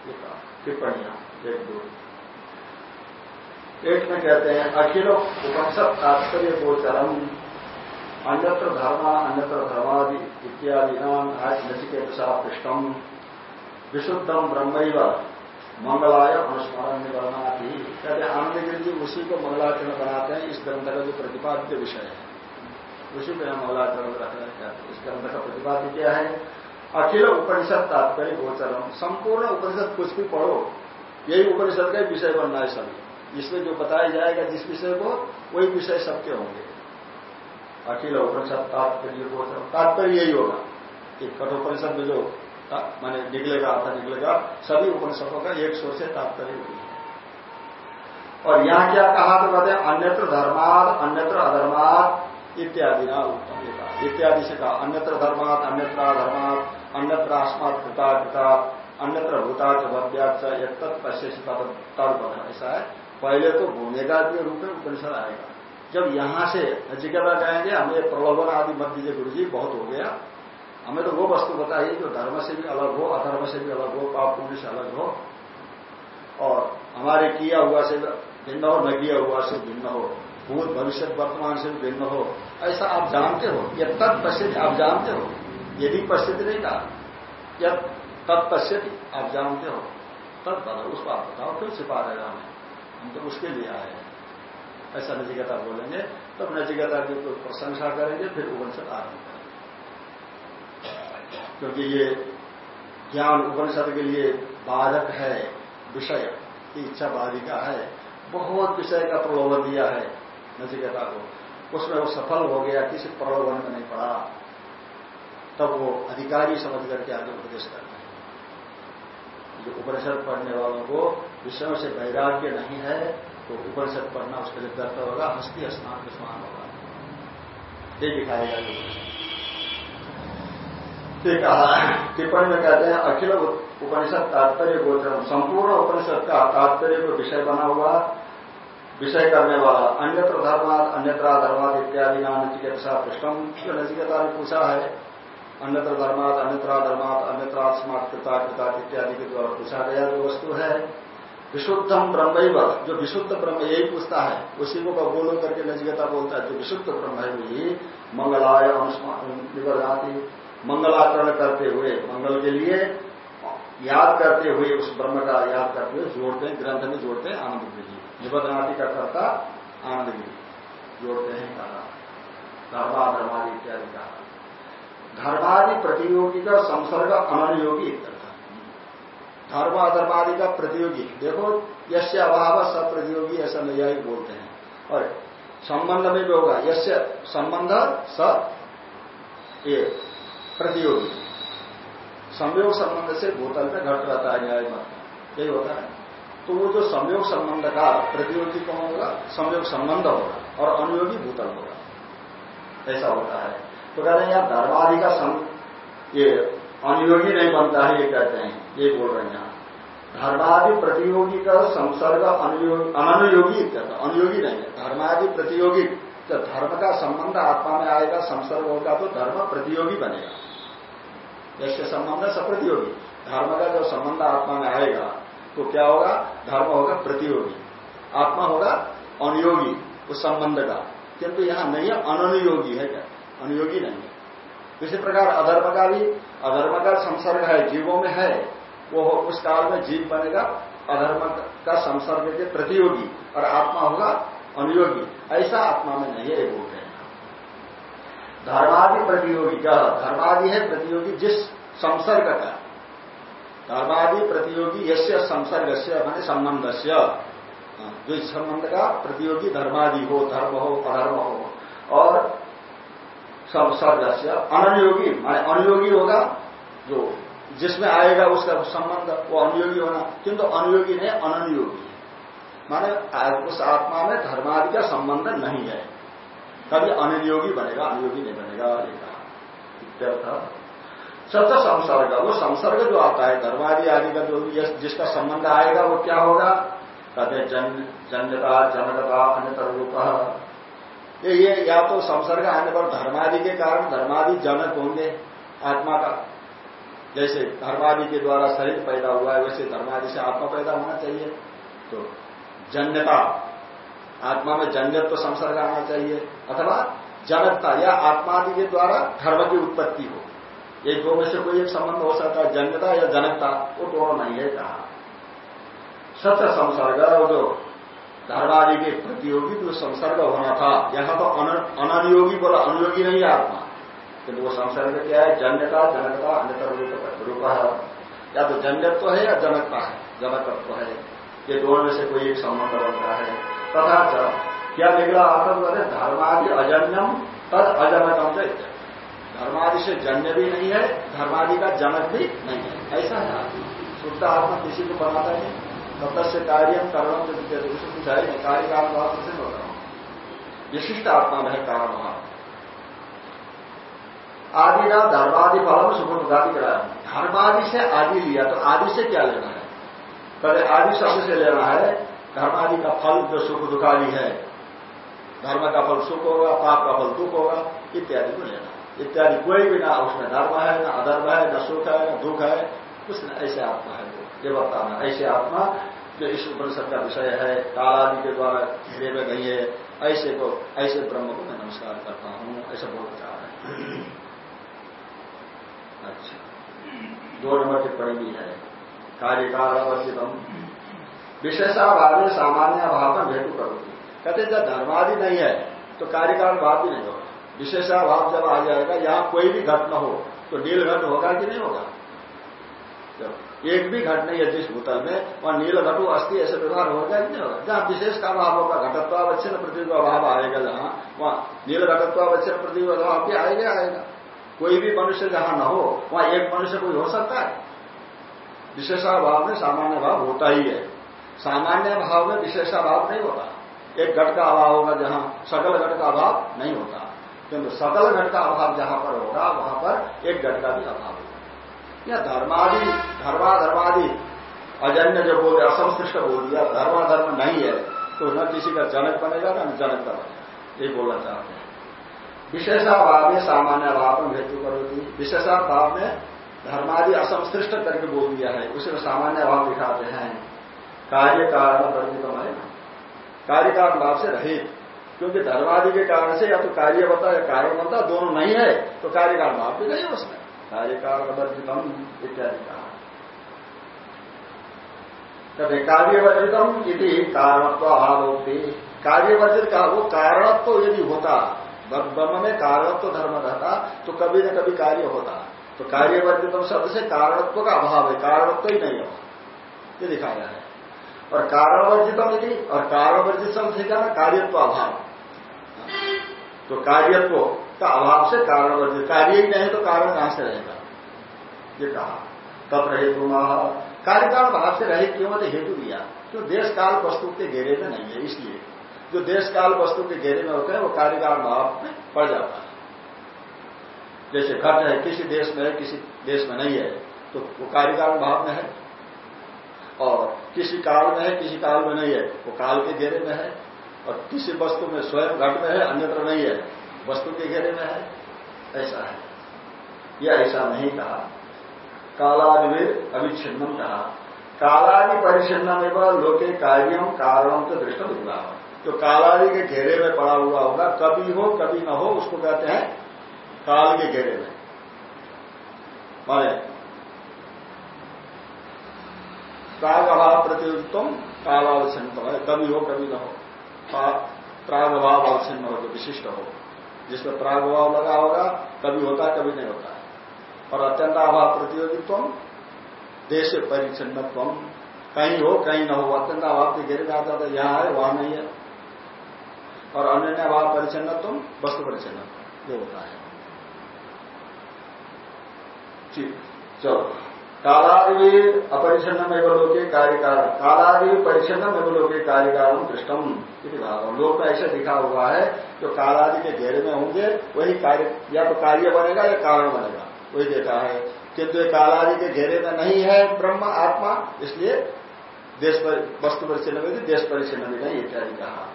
ये कहा, टिप्पणियाँ, एक, दो। एक में कहते हैं, अखिल उपनिषद तात्पर्य गोचरम। अन्यत्र धर्म अन्यत्र धर्मादि इत्यादि नाम आज नचिकेत पृष्ठम विशुद्धम ब्रह्म मंगलाय अनुस्मरण निवरना थी कहते आनंदगिरी जी उसी को मंगलाचरण बनाते हैं, इस ग्रंथ का जो प्रतिपाद्य विषय है। उसी को यहाँ मंगलाचरण रख रहे हैं इस ग्रंथ का प्रतिपाद्य क्या है? अखिल उपनिषद तात्पर्य गोचरम। संपूर्ण उपनिषद कुछ भी पढ़ो, यही उपनिषद का विषय बनना है सभी इसमें जो बताया जाएगा जिस विषय को, वही विषय सबके होंगे। अखिल उपनिषद तात्पर्य गोचरम तात्पर्य यही होगा कि कठोपनिषद में जो माने निकलेगा, अर्थ निकलेगा, सभी उपनिषदों का एक स्वर से तात्पर्य हुई है। और यहाँ क्या कहा तो कहते हैं, अन्यत्र धर्माद अन्यत्र अधर्माद इत्यादि ना उत्तम इत्यादि से कहा, अन्यत्र धर्मात, अन्यत्र अधर्मात, अन्यत्र अस्मात कृता कृता, अन्यत्र भूताच भव्याच एक तत्पश्य ऐसा है। पहले तो भूमिका के रूप में उपनिषद आएगा। जब यहाँ से नचिकेता जाएँगे हमें प्रलोभन आदि मत दीजिए गुरु जी बहुत हो गया। हमें तो वो वस्तु बताइए जो धर्म से भी अलग हो, अधर्म से भी अलग हो, पाप पुण्य से अलग हो, और हमारे किया हुआ से भिन्न हो, न किया हुआ से भिन्न हो, भूत भविष्य वर्तमान से भी भिन्न हो, ऐसा आप जानते हो यह तत्पश्चित आप जानते हो यदि पश्चित नहीं कहा यह तत्पश्चित आप जानते हो बताओ उसको आप बताओ क्यों छिपा रहेगा हमें, हम तो उसके लिए आए हैं। ऐसा नजिकता बोलेंगे, तब नचिकता की प्रशंसा करेंगे, फिर उपनिषद आरंभ करेंगे। क्योंकि ये ज्ञान उपनिषद के लिए बाधक है, विषय की इच्छा बाधिका है, बहुत विषय का प्रलोभन दिया है नचिकेता को। उसमें वो सफल हो गया, किसी प्रलोभन में नहीं पड़ा। तब वो अधिकारी समझ करके आगे उपदेश करते हैं। जो उपनिषद पढ़ने वालों को विषयों से वैराग्य नहीं है तो उपनिषद पढ़ना उसके लिए व्यर्थ होगा, हस्ती स्नान के समान होगा। ये दिखाएगा ठीक है टिप्पणी में कहते हैं, अखिल उपनिषद तात्पर्य गोचरम। संपूर्ण उपनिषद का तात्पर्य को विषय बना हुआ, विषय करने वाला, अन्यत्र धर्मात अन्यत्र धर्मात इत्यादि नाम चिकित्सा पृष्ठम। नचिकेता ने पूछा है। अन्यत्र धर्मात अन्यत्र धर्मात अन्यत्र स्मार्ट कृता कृता, इत्यादि के द्वारा पूछा गया जो वस्तु है। विशुद्धम ब्रह्म जो विशुद्ध ब्रह्म यही पूछता है, उसी को बोलो करके नचिकेता बोलता है, जो विशुद्ध ब्रह्म है वही मंगलाय निवर्जाती मंगलाचरण करते हुए, मंगल के लिए याद करते हुए उस ब्रह्म का याद करते हुए जोड़ते हैं, ग्रंथ में जोड़ते हैं आनंद गिरी निबदनाटी का कर्ता आनंद गिरी जोड़ते हैं कहा धर्मा धर्मादि इत्यादि कहा धर्मादि प्रतियोगी का संसर्ग अनयोगी धर्म अधर्मादि का प्रतियोगी। देखो यश अभाव सब प्रतियोगी ऐसा नैयायी बोलते हैं। और संबंध में भी होगा यश संबंध स ये प्रतियोगी। संयोग संबंध से भूतल में घट रहता है न्याय मत। यही होता है। तो वो जो संयोग संबंध का प्रतियोगी कौन होगा? संयोग संबंध होगा और अनुयोगी भूतल होगा। ऐसा होता है। तो कह रहे हैं यहाँ धर्मादि का सम, ये अनुयोगी नहीं बनता है, ये कहते हैं, ये बोल रहे हैं यहाँ धर्मादि प्रतियोगी का संसर्ग अनुयोगी अनुयोगी नहीं है। धर्मादि प्रतियोगी तो धर्म का संबंध आत्मा में आएगा, संसर्ग होगा तो धर्म प्रतियोगी बनेगा। जैसे संबंध सप्रतियोगी धर्म का जो संबंध आत्मा में आएगा तो क्या होगा? धर्म होगा प्रतियोगी। आत्मा होगा अनुयोगी, उस संबंध का। किंतु यहाँ नहीं है अनुयोगी है क्या? अनुयोगी नहीं। इसी प्रकार अधर्म का भी, अधर्म का संसर्ग है, जीवों में है, वो उस काल में जीव बनेगा, अधर्म का संसर्ग के प्रतियोगी और आत्मा होगा अनुयोगी। ऐसा आत्मा में नहीं है बोल रहे हैं। धर्मादि प्रतियोगी, क्या? धर्मादि है प्रतियोगी जिस संसर्ग का। धर्मादि प्रतियोगी यश्य संसर्ग से मान संबंध से जो इस संबंध का प्रतियोगी धर्मादि हो, धर्म हो, अधर्म हो। और संसर्ग से अनुयोगी, माने अनुयोगी होगा, जो जिसमें आएगा उसका संबंध वो अनुयोगी होना। किंतु अनुयोगी नहीं अनुयोगी माने उस आत्मा में धर्मादि का संबंध नहीं है। कभी अनुयोगी बनेगा, अनुयोगी नहीं बनेगा, ये कहा। सत्य संसर्ग, वो संसर्ग जो आता है, धर्मादि आदि का जो जिसका संबंध आएगा, वो क्या होगा? कहते जन जन्यता जनकता अन्य रूप ये ये, या तो संसर्ग आने पर धर्मादि के कारण धर्मादि जनक होंगे, आत्मा का। जैसे धर्मादि के द्वारा शरीर पैदा हुआ है, वैसे धर्मादि से आत्मा पैदा होना चाहिए। तो जन्यता, आत्मा में जन्यत्व तो संसर्ग आना चाहिए। अथवा जनकता, या आत्मादि के द्वारा धर्म की उत्पत्ति हो। ये दो में से कोई एक संबंध हो सकता है, जन्यता या जनकता, वो दोनों नहीं है कहा। सत्य संसर्ग जो धर्मादि के प्रतियोगी जो संसर्ग होना था। यहाँ तो अनुयोगी बोला, अनुयोगी नहीं है आत्मा। किंतु वो संसर्ग क्या है? जन्यता, जनकता अन्य रूप है। या तो जन्यत्व है या जनकता है। जनकत्व है। ये दोनों में से कोई एक संबंध बनता है। तथा क्या निकला आत्म कहते धर्मादि अजन्यम तद अजनकम से धर्मादि से जन्य भी नहीं है, धर्मादि का जनक भी नहीं है। ऐसा है आत्मा। शुद्ध आत्मा किसी को बनाता नहीं। तब कार्य है नहीं कार्य कारण से होता हूँ? विशिष्ट आत्मा में कारण भाव आदि का धर्मादि फल में सुख दुखादि कराया धर्मादि से आदि लिया तो आदि से क्या लेना है? पहले आदि शब्द से लेना है, धर्मादि का फल जो सुख दुखादि है, धर्म का फल सुख होगा, पाप का फल दुख होगा, इत्यादि को लेना। इत्यादि कोई भी ना उसमें धर्म है, ना अधर्म है, न सुख है, न दुख है, कुछ ऐसे आत्मा है। ये बताना ऐसे आत्मा जो इस उपनिषद का विषय है। कालादि के द्वारा घेरे में गई है। ऐसे को, ऐसे ब्रह्म को मैं नमस्कार करता हूँ। ऐसा बहुत चाह रहे अच्छा। दो नंबर टिप्पणी भी है। कार्यकाल अवस्थितम विशेषाभाव में सामान्य भाव में भेटू करोगी कहते जब धर्मादि नहीं है तो कार्यकाल भाव भी नहीं होगा। विशेषाभाव जब आ जाएगा, यहाँ कोई भी घट न हो तो नील घट होगा कि नहीं होगा? जब एक भी घट नहीं है जिस भूतल में, वहाँ नील घटु अस्थि ऐसे व्यवहार होगा कि नहीं होगा। जहाँ विशेष का अभाव होगा, घटत्वावच्छिन्न का अभाव आएगा जहाँ, वहाँ नील घटत्वावच्छिन्न का अभाव भी आएगा आएगा। कोई भी मनुष्य जहाँ न हो, वहाँ एक मनुष्य कोई हो सकता है? विशेषाभाव में सामान्य भाव होता ही है। सामान्य भाव में विशेषाभाव नहीं होता। एक घट का अभाव होगा जहाँ, सकल घट का अभाव नहीं होता। किंतु सकल घट का अभाव जहाँ पर होगा, वहाँ पर एक घट का भी अभाव या धर्मादि, धर्माधर्मादि। अजन्य जो बोल, असंश्लिष्ट बोल दिया, धर्माधर्म नहीं है तो न किसी का जनक बनेगा, न जनक का बनेगा। ये बोलना चाहते हैं। विशेषाभाव में सामान्य भाव में हेतु करोगी विशेषाभाव में धर्मादि असंश्लिष्ट करके बोल दिया है, उसे सामान्य भाव दिखाते हैं। कार्य कारण वर्जित है कार्य कारण भाव से रहित, क्योंकि धर्मादि के कारण से या तो कार्य बनता या कारण बनता दोनों नहीं है तो कार्य कारण भाव भी नहीं उसमें कार्य कारण वर्जितम इत्यादि कहा कार्यवर्जितम यदि कारणत्व होती कार्यवर्जित का वो कारणत्व यदि होता, ब्रह्म में कारणत्व धर्म रहता तो कभी न कभी कार्य होता। तो कार्यवर्जितम शब्द से कारणत्व का अभाव है, कारणत्व ही नहीं हो। ये दिखाया है। और कारणवर्जितम यदि और कारणवर्जित शब्द से क्या कार्यत्व अभाव तो कार्यत्व का अभाव से कारण कारणवर्जित कार्य ही नहीं तो कारण कहाँ से रहेगा। ये कहा। तब रहे कार्य कारण भाव से रहे क्यों तो हेतु दिया? जो देश काल वस्तु के घेरे में नहीं है, इसलिए। जो देश काल वस्तु के घेरे में होते हैं, वो कार्यकाल भाव में पड़ जाता है। जैसे घट है, किसी देश में है, किसी देश में नहीं है तो वो कार्यकाल भाव में है। और किसी काल में है, किसी काल में नहीं है, वो काल के घेरे में है। और किसी वस्तु में स्वयं घट में है, अन्यत्र नहीं है? वस्तु के घेरे में है। ऐसा है। यह ऐसा नहीं कहा। कालादिवेद अविच्छिन्नम कहा। कालादि परिच्छिन्न में लोके कार्यम कारणम तो दृष्ट विभाव जो कालादि के घेरे में पड़ा हुआ होगा, कभी हो, कभी न हो, उसको कहते हैं काल के घेरे में। माने प्राग अभाव प्रतियोगित्व कालावच्छिन्न है, कभी हो, कभी न हो। प्राग अभाव अवच्छिन्न हो जो विशिष्ट हो जिसमें प्राग अभाव लगा होगा, कभी होता है, कभी नहीं होता है। और अत्यंत अभाव प्रतियोगित्व देश परिचिन्नत्व कहीं हो, कहीं न हो, अत्यंत अभाव के घेरे में आता था यहाँ है, वहाँ नहीं है। और अन्य अभाव परिचिन्नत्व वस्तु परिचिन्न ये होता है। ठीक, चलो। कालादि अपरिच्छिन्न में लोके कार्यकारण कालादि परिच्छिन्न में लोके कार्यकारण दृष्टम भाव लोक में ऐसा दिखा हुआ है, जो कालादि के घेरे में होंगे, वही कार्य या तो कार्य बनेगा या कारण बनेगा। वही देखा है। किंतु कालादि के घेरे में नहीं है ब्रह्म, आत्मा, इसलिए देश पर वस्तु परिचिन्न में देश परिचिन्न भी नहीं इत्यादि कहा।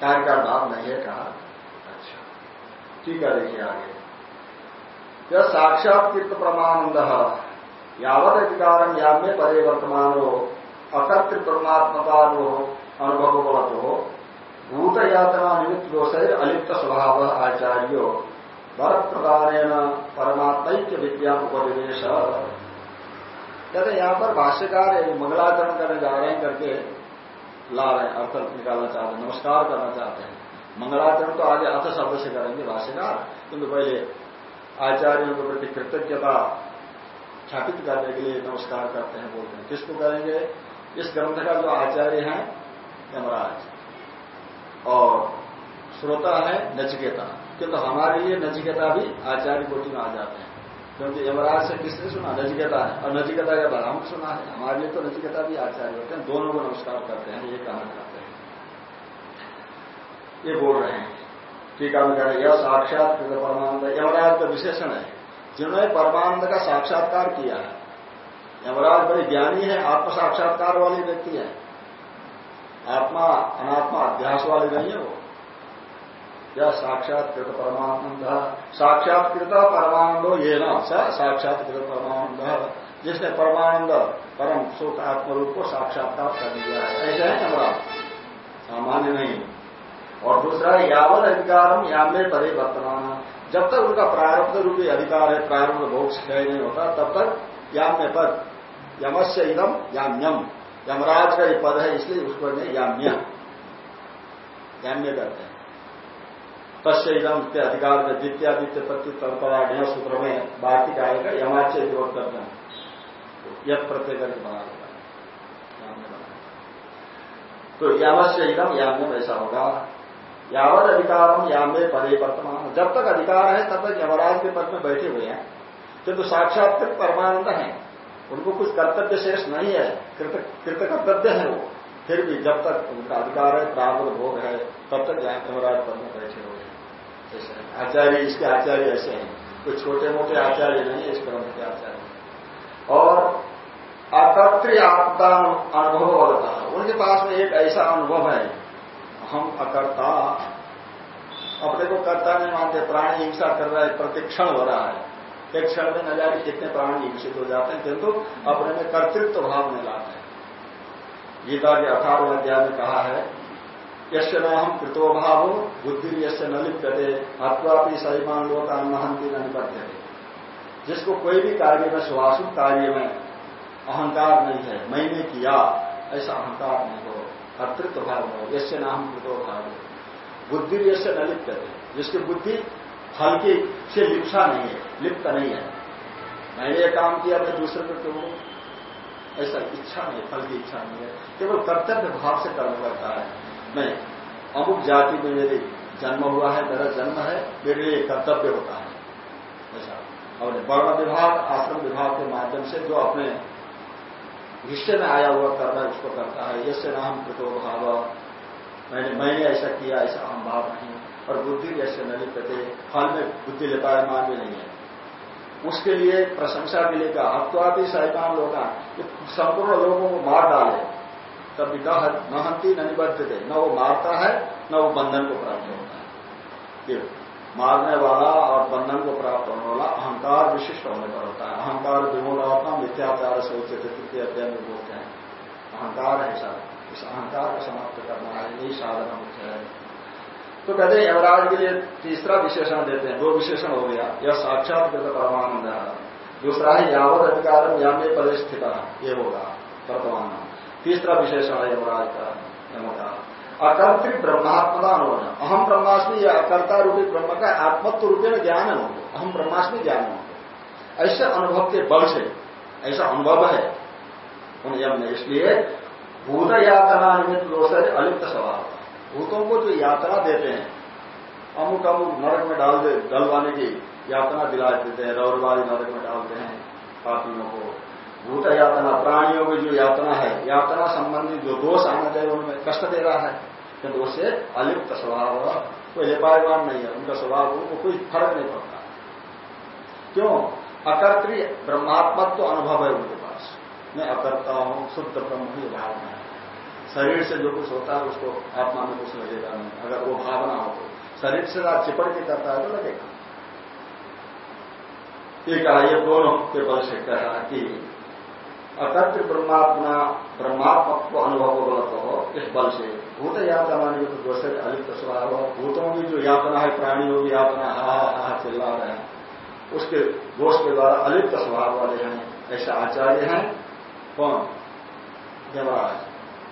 कार्य का भाव नहीं है कहा। अच्छा। ठीक है, देखिए आगे। यह साक्षात्कृत प्रमानंद यावत अधिकारम याम्य परे वर्तमान हो, अकर्तृ परमात्मका हो अनुभव बलत हो। भूत यातना निमित्त दोष अलिप्त स्वभाव आचार्यो वर प्रदान परमात्मैक्य विद्या उपनिवेश। कहते यहाँ पर भाष्यकार मंगलाचरण करने जा रहे हैं करके ला रहे हैं अर्थ निकालना चाहते हैं, नमस्कार करना चाहते हैं। मंगलाचरण तो आगे अर्थ शब्द से करेंगे भाष्यकार, किंतु पहले आचार्यों के प्रति कृतज्ञता स्थापित करने के लिए नमस्कार करते हैं, बोलते हैं। किसको करेंगे? इस ग्रंथ का जो आचार्य है, यमराज। और श्रोता है, नचिकेता। किंतु तो हमारे लिए नचिकेता भी आचार्य कोटि में आ जाते हैं। क्योंकि यमराज से किसने सुना? नचिकेता है। और नचिकेता के बाद हम सुना है। हमारे लिए तो नचिकेता भी आचार्य होते हैं। दोनों को नमस्कार करते हैं, ये कहना चाहते हैं। ये बोल रहे हैं। ठीक है रहे यह साक्षात परमानंद यमराज का विशेषण है। जिन्होंने परमानंद का साक्षात्कार किया है। यमराज बड़े ज्ञानी है आत्म साक्षात्कार वाले व्यक्ति है। आत्मा, अनात्मा, अध्यास वाले नहीं है वो। यह साक्षात्कृत परमानंद, साक्षात्कृत परमानंदो ये न साक्षात्कृत परमानंद, जिसने परमानंद, परम सुख आत्मरूप को साक्षात्कार कर दिया है। ऐसे है यमराज। सामान्य नहीं। और दूसरा यावत अधिकारम यामे परे वर्तमान जब तक उनका प्रारब्ध रूपी अधिकार है, प्रारब्ध भोग क्षय नहीं होता, तब तक याम्य पद, यमस्य इदम याम्यम यमराज का ये पद है, इसलिए उसको याम्य। याम्य करते हैं। तस्य इदम के अधिकार में द्वितीयादित्य प्रति तत्पराढ़ सूत्र में बाकी आएगा, यमाच्य विरोध करते हैं। यद प्रत्यय करके बना देगा तो यमस्य इदम याम्यम ऐसा होगा। यावत अधिकार हम या यामे पदे वर्तमान। जब तक अधिकार है, तब तक यमराज के पद में बैठे हुए हैं। किंतु तो साक्षात्कृत परमानंद है। उनको कुछ कर्तव्य शेष नहीं है। कृत कर्तव्य है वो। फिर भी जब तक उनका अधिकार है प्राप्त भोग है, तब तक यमराज पद में बैठे हुए हैं। आचार्य, इसके आचार्य ऐसे हैं। कोई छोटे मोटे आचार्य नहीं इस क्रम के आचार्य। और अकर्तृ आपदा अनुभव होता है उनके पास में एक ऐसा अनुभव है। हम अकर्ता। अपने को कर्ता नहीं मानते, प्राणी हिंसा कर रहा है, प्रतिक्षण हो रहा है। एक क्षण में न जाए कितने प्राणी हिंसित हो जाते हैं, किंतु अपने में कर्तृत्व भाव में लाते हैं। गीता के अठारह अध्याय में कहा है यश न हम कृतोभाव बुद्धि यश न लिप्यते भी सहीमान लोग महंती न निपटते जिसको कोई भी कार्य में सुहासु कार्य में अहंकार नहीं है, मैंने किया, ऐसा अहंकार नहीं हो कर्तृत्व भाव हो यश्य न हम कृतोभाव बुद्धि यश्य न लिप्त है जिसकी बुद्धि फल की से लिप्सा नहीं है, लिप्त नहीं है। मैंने ये काम किया, मैं दूसरे को क्यों? ऐसा इच्छा नहीं फल की इच्छा नहीं है। केवल कर्तव्य भाव से कर्म करता है। मैं अमुक जाति में मेरे जन्म हुआ है, मेरा जन्म है, मेरे लिए कर्तव्य होता है। ऐसा। और वर्ण विभाग आश्रम विभाग के माध्यम से जो अपने हिस्से में आया हुआ कर्म उसको करता है। यसे नाम कृतो भाव, मैंने मैंने ऐसा किया, ऐसा अहम भाव नहीं। और बुद्धि ऐसे न लिखते फल में बुद्धि लेता है मान भी नहीं है। उसके लिए प्रशंसा मिलेगा हत्वापी सैतान लोग संपूर्ण लोगों को मार डाले। तब न हंती, न निबद्ध थे न वो मारता है, न वो बंधन को प्राप्त होता है। मारने वाला और बंधन को प्राप्त होने वाला अहंकार विशिष्ट होने पर होता है। अहंकार विमूलात्मा मिथ्याचार सोचते थे तृतीय अध्याय में बोलते हैं। अहंकार है सब इस अहंकार को समाप्त करना है। यही साधन मुख्य है। तो कहते हैं, यमराज के लिए तीसरा विशेषण देते हैं। दो विशेषण हो गया। यह साक्षात परमानंद दूसरा है, यावत अधिकार यामे परिस्थित। ये होगा। वर्तमान तीसरा विशेषण है यमराज का। यम का अकर्तृ अनुभव है अहम ब्रह्मास्मि या अकर्ता रूपी ब्रह्म का आत्मत्व रूपे में ज्ञान हो अहम ब्रह्मास्मि ज्ञान हो ऐसे अनुभव के बल से, ऐसा अनुभव है। उन यम इसलिए भूत यातना निमित्त दोषर अलिप्त स्वभाव। भूतों को जो यात्रा देते हैं, अमुक अमुक नरक में डाल दे, डलवाने की यातना दिला देते हैं, रौरवादी नरक में डालते हैं, पापियों को। भूत यातना प्राणियों की जो यातना है, यातना संबंधी जो दोष आना चाहिए, उनमें कष्ट दे रहा है किंतु उससे अलिप्त स्वभाव कोई लेपायवान नहीं है। उनका स्वभाव, उनको कोई फ़र्क नहीं पड़ता। क्यों? अकर्तृ ब्रह्मात्मत्व अनुभव है उनके पास। मैं अकर्ता हूँ, शुद्ध ब्रह्म ही भावना है। शरीर से जो कुछ होता है, उसको आत्मा में कुछ लगेगा नहीं। अगर वो भावना हो तो। शरीर से आप चिपट के करता है तो लगेगा। ये कहा दोनों के बल से कहा कि अकर्त ब्रह्मात्मा ब्रह्मात्मत्व अनुभव गलत हो इस बल से। भूत यातना निमित्त दोष अलिप्त स्वभाव हो भूतों की जो यातना है, प्राणियों की यातना हा हा चिल्ला रहे हैं। उसके दोष के द्वारा अलिप्त स्वभाव वाले हैं, ऐसे आचार्य हैं। कौन? देवराज।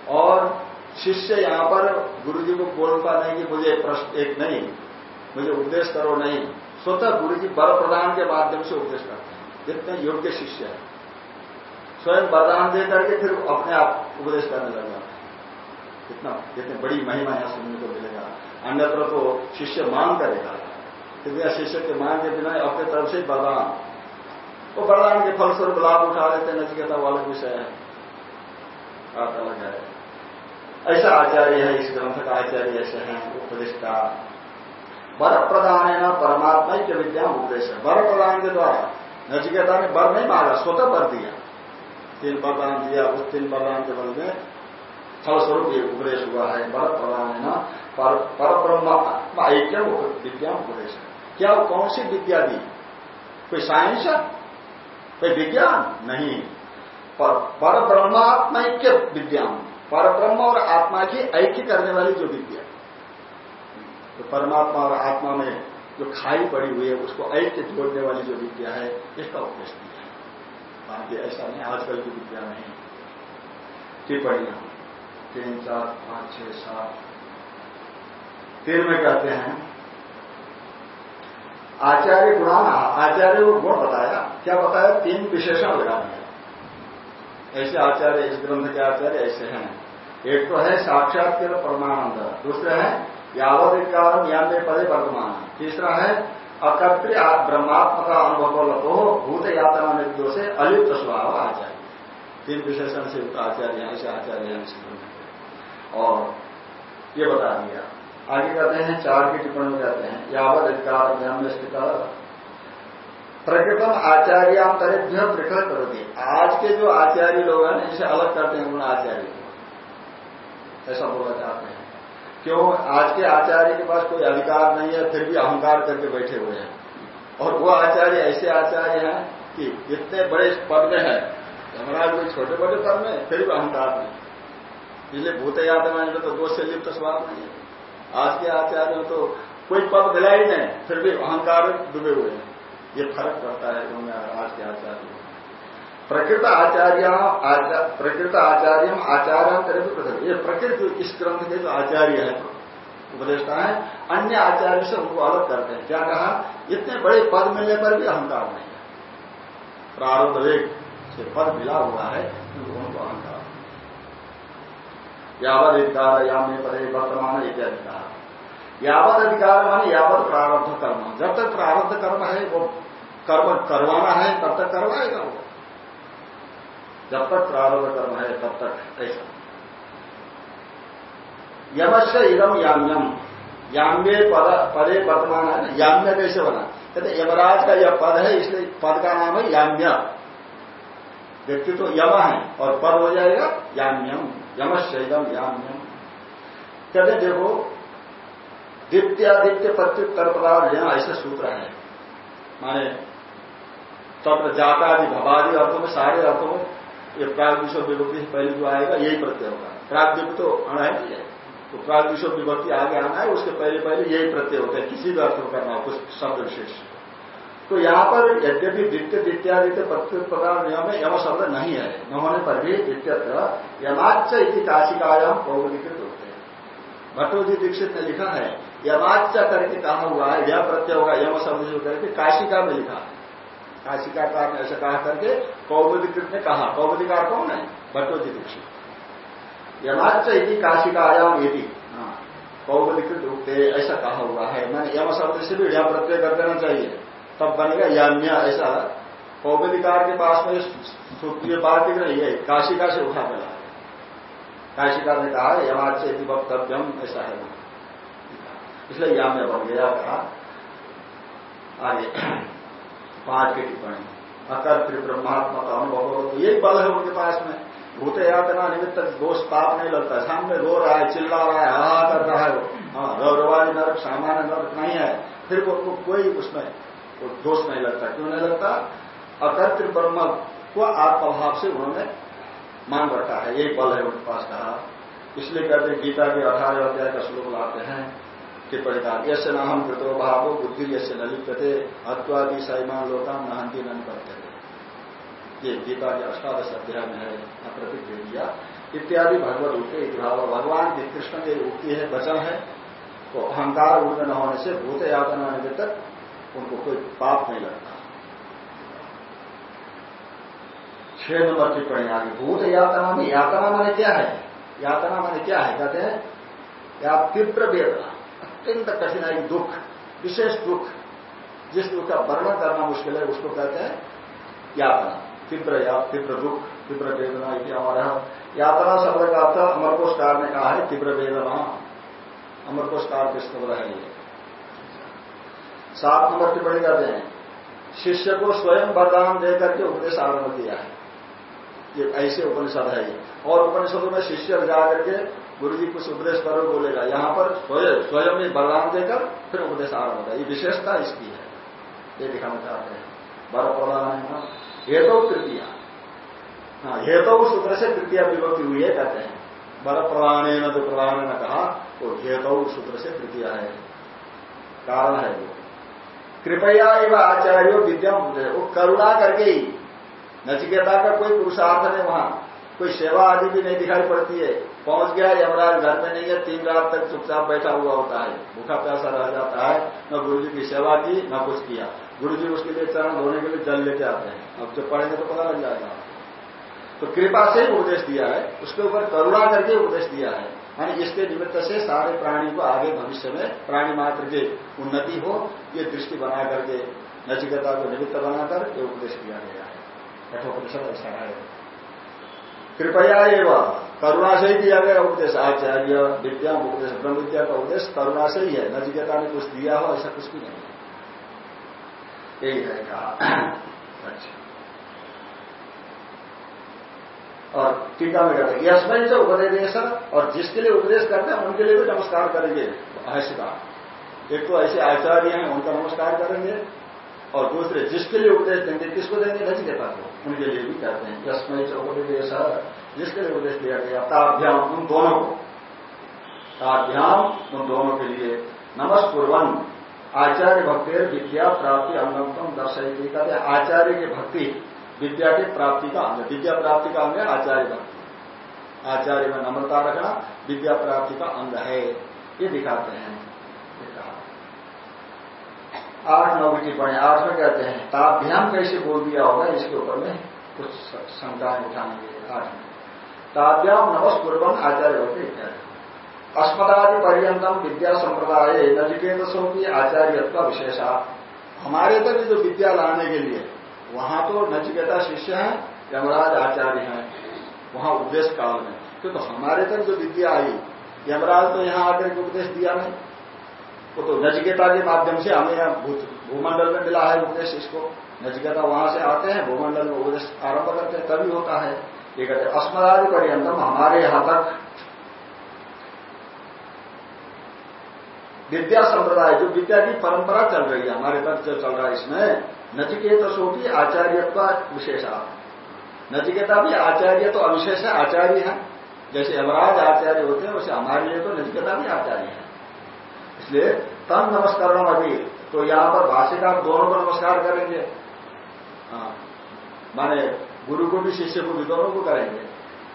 और शिष्य यहाँ पर गुरु जी को बोलता नहीं कि मुझे प्रश्न एक नहीं, मुझे उपदेश करो नहीं। स्वतः गुरु जी बल प्रदान के माध्यम से उपदेश करते हैं। जितने योग्य शिष्य है। स्वयं वरदान दे करके फिर अपने आप उपदेश करने लग जाता है। इतना इतनी बड़ी महिमा यहाँ सुनने को मिलेगा। अन्यत्र तो शिष्य मांग करेगा। कितने शिष्य के मांग के बिना अपने तरफ़ से वरदान। वो वरदान के फलस्वरूप लाभ उठा लेते नचिकेता वाले विषय है। है। ऐसा आचार्य है, इस ग्रंथ का आचार्य ऐसे हैं का वर प्रदान है ना परमात्मा की विद्या उपदेश। है वर प्रदान के द्वारा नचिकेता ने वर नहीं मांगा, स्वतः वर दिया। तीन वरदान दिया, उस तीन वरदान के बल में फलस्वरूप ये उपदेश हुआ है बर प्रदान है ना? पर ब्रह्म ऐक्य विद्या उपदेश? है क्या वो कौन सी विद्या दी? कोई साइंस कोई विज्ञान? नहीं। पर ब्रह्मात्मैक्य विद्या? पर ब्रह्म और आत्मा की ऐक्य करने वाली जो विद्या। तो परमात्मा और आत्मा में जो खाई पड़ी हुई है, उसको ऐक्य जोड़ने वाली जो विद्या है, इसका उपदेश दिया। बाकी ऐसा नहीं, आजकल की विद्या नहीं टिप्पणियाँ तीन, चार, पाँच, छह, सात। तीन में कहते हैं, आचार्य गुणान आचार्य को गुण बताया? क्या बताया? तीन विशेषण लगा दिया ऐसे आचार्य, इस ग्रंथ के आचार्य ऐसे हैं। एक तो है साक्षात के परमानंद, दूसरे है यावत यान्य पदे वर्तमान। तीसरा है अकर्तृ ब्रह्मात्म का अनुभव लतो भूत यात्रा में से अलिप्त स्वभाव आचार्य। तीन विशेषण से युक्त आचार्य से आचार्य और ये बता दिया। आगे कहते हैं, चार की टिप्पणी कहते हैं, यावत अधिकार ज्ञान में स्थित प्रकृतम आचार्यांतरेभ्य पृथक करोगे आज के जो आचार्य लोग हैं इसे अलग करते हैं, उन आचार्य को। ऐसा बोला चाहते हैं। क्यों? आज के आचार्य के पास कोई अधिकार नहीं है, फिर भी अहंकार करके बैठे हुए हैं। और वो आचार्य ऐसे आचार्य हैं कि इतने बड़े पद में है हमारा कोई छोटे बड़े पद में, फिर भी अहंकार नहीं इसलिए भूत यादना तो दोष से लिप्त स्वभाव नहीं है। आज के आचार्यों तो कोई पद मिला ही नहीं, फिर भी अहंकार डूबे हुए हैं। ये फ़र्क पड़ता है आज के आचार्य प्रकृत आचार्य प्रकृत आचार्य आचार्य तरह पृथक ये प्रकृति इस ग्रंथ के जो आचार्य है, उपदेष्टा है, अन्य आचार्य से उनको अलग करते हैं। क्या कहा? इतने बड़े पद मिलने पर भी अहंकार नहीं है। प्रारंभ वेग से पद मिला हुआ है, उनको अहंकार। यावत अधिकार यामे पदे वर्तमान इत्यादि कहा यावत अधिकार माने यावत प्रारब्ध कर्म। जब तक प्रारब्ध कर्म है, वो कर्म करवाना है, तब तक करवाएगा वो। जब तक प्रारब्ध कर्म है, तब तक ऐसा। यमस्य इदम याम्यम। याम्य पद, पदे वर्तमान है। ना याम्य कैसे बना? कहते यमराज का यह पद है, इसलिए पद का नाम है याम्य। व्यक्ति तो यम है, और पद हो जाएगा याम्यम। यमस्य इदम याम्यम। कहते देखो दित्यादित्य प्रत्युत्तर पदार्थ यहाँ ऐसे सूत्र है। माने तत्र जातादि भवादि अर्थों में, सारे अर्थों में ये प्राग विश्व विभक्ति से पहले जो आएगा, यही प्रत्यय होगा। प्राग तो अण है है। तो प्राग विश्व विभक्ति आगे आना है, उसके पहले पहले यही प्रत्यय होता है, किसी भी अर्थ में करना हो, कुछ शब्द विशेष। तो यहाँ पर यद्यपि द्वितीय, द्वितीयादित्य पदार्थ नियम में यम शब्द नहीं है। न होने पर भी द्वितीयत्र यमाच इति काशिकायाम पौगलिकृत होते हैं। भट्टोजी दीक्षित ने लिखा है यमाच करके कहा हुआ है? यह प्रत्यय होगा, यम शब्द जो करके काशिका में लिखा है। काशिकाकार ने ऐसा कहा करके कौमुदिकृत ने कहा। कौमुदिकार कौन है? भट्टोजी दीक्षित यमाच इति काशिकायाम यदि कौमुदिकृत रूप ऐसा कहा हुआ है। मैंने यम शब्द से भी यह प्रत्यय कर देना चाहिए। तब बनेगा याम्य ऐसा। कौमुदिकार के पास में ये बात दिख रही है। काशिका से उठा मिला है काशिका ने कहा यमाच इति वक्तव्यम ऐसा है। इसलिए याम्य बन गया कहा आगे। पाँच की टिप्पणी। अकर्तृ का अनुभव तो यही बल है उनके पास में। भूत यातना निमित्त दोष पाप नहीं लगता सामने रो रहा है, चिल्ला रहा है हा कर रहा है वो। हाँ गौरवादी नरक, सामान्य नरक नहीं है। फिर वो कोई उसमें दोष नहीं लगता। क्यों नहीं लगता? अकर्तृ ब्रह्म को आत्मभाव से उन्होंने मान रखा है। यही बल है उनके पास कहा। इसलिए कहते गीता के अठारह अध्याय का श्लोक लाते हैं। टिप्पणी का यश न हम कृतो भावो बुद्धि यश न लिप्यते हत्वादि सैमान लोका नहंती न करते ये गीता के अष्टादश अध्याय में है प्रतीक दे दिया इत्यादि भगवत उठे भाव, भगवान की कृष्ण की उक्ति है, वचन है। तो अहंकार उनमें न होने से भूत यातना आने तक उनको कोई पाप नहीं लगता। छह नंबर टिप्पणी आगे। भूत यातना में यातना माने क्या है? यातना माने क्या है? कहते हैं, या तीव्र वेदना। अत्यंत कठिनाई, दुख, विशेष दुख, जिस दुख का वर्णन करना मुश्किल है, उसको कहते हैं यातना। तीव्र या, तीव्र दुख, तीव्र वेदना ये हमारा यात्रा शब्द का अर्थ अमरकोशकार ने कहा है, तीव्र वेदना। अमरकोशकार के शब्द है ये? सात नंबर टिप्पणी कहते हैं। शिष्य को स्वयं वरदान देकर के उपदेश आरंभ किया है। ये ऐसे उपनिषद है और उपनिषदों में शिष्य जाकर के गुरु जी कुछ उपदेश करो, बोलेगा। यहाँ पर स्वयं ही वरदान देकर फिर उपदेश आरंभ होगा ये विशेषता इसकी है। ये दिखाना चाहते हैं। बर प्रदान है हेतु तृतीया। हाँ हेतु सूत्र से तृतीया विभक्ति हुई है, कहते हैं। बर प्रदान न जो प्रधान ने कहा तो हेतु सूत्र से तृतीया है। कारण है वो। कृपया एवं आचार्य विद्या करुणा करके ही नचिकेता का कोई पुरुषार्थ नहीं वहाँ। कोई सेवा आदि भी नहीं दिखाई पड़ती है। पहुँच गया, यमराज घर में नहीं है, तीन रात तक चुपचाप बैठा हुआ होता है। भूखा प्यासा रह जाता है। न गुरु जी की सेवा की, न कुछ किया। गुरु जी उसके लिए चरण धोने के लिए जल लेके आते हैं। अब जब पढ़ेंगे तो पता लग जाएगा। तो कृपा से ही उपदेश दिया है। उसके ऊपर करुणा करके उपदेश दिया है। यानी इसके निमित्त से सारे प्राणी को आगे भविष्य में प्राणी मात्र की उन्नति हो, ये दृष्टि बना करके नचिकता को निमित्त बनाकर ये उपदेश दिया गया है। कठोपनिषद ऐसा है कृपया एवं करुणा से ही दिया गया उपदेश, आचार्य विद्या, उपदेश ब्रह्म विद्या का उपदेश करुणा से ही। है नचिकेता ने कुछ दिया हो, ऐसा कुछ भी नहीं। यही है कहा। अच्छा। और टीका में कहते हैं यशमय से उपदेश, और जिसके लिए उपदेश करते हैं, उनके लिए भी नमस्कार करेंगे। कहा एक तो ऐसे आचार्य हैं, उनका नमस्कार करेंगे। और दूसरे, जिसके लिए उपदेश देंगे, किसको देंगे? नचिकेता को उनके लिए भी कहते हैं यशमय से उपदेश जिसके लिए उपदेश दिया गया, ताभ्याम, उन दोनों को। ताभ्याम, उन दोनों के लिए। नमस्कुर्वन। आचार्य भक्ति विद्या प्राप्ति अंगम दर्शयती। कहते आचार्य की भक्ति, विद्या की प्राप्ति का अंग। विद्या प्राप्ति का अंग है आचार्य भक्ति। आचार्य में नम्रता रखना, विद्या प्राप्ति का अंग है। ये दिखाते हैं। आठ नौ की टिप्पणी आठ में कहते हैं ताभ्याम कैसे बोल दिया होगा, इसके ऊपर में कुछ शंकाएँ उठाएँगे आठ में। ताभ्याम नमस्कुर्बन आचार्य भक्ति इत्यादि अस्मदादि पर्यंतम विद्या संप्रदाय नचिकेतसों की आचार्यत्व विशेषा। हमारे तक जो विद्या लाने के लिए, वहाँ तो नचिकेता शिष्य है, यमराज आचार्य हैं, वहाँ उपदेश काल में। क्योंकि तो हमारे तक जो विद्या आई, यमराज तो यहाँ आकर के उपदेश दिया नहीं। वो तो नचिकेता के माध्यम से हमें यहाँ भूमंडल में मिला है उपदेश, इसको नचिकेता वहाँ से आते हैं, भूमंडल में उपदेश आरंभ करते हैं, तभी होता है। ये कहते अस्मदादि पर्यंतम हमारे यहाँ तक विद्या संप्रदाय, जो विद्या की परंपरा चल रही है, हमारे तक जो चल रहा है इसमें नचिकेतसों की आचार्यत्व विशेषा नचिकेता भी आचार्य तो अविशेष है आचार्य है, जैसे यमराज आचार्य होते हैं, वैसे हमारे लिए तो नचिकेता भी आचार्य है। इसलिए तन नमस्करण अभी तो यहाँ पर भाष्यकार दोनों को नमस्कार करेंगे। हाँ। माने गुरु को भी, शिष्य को भी दोनों को करेंगे।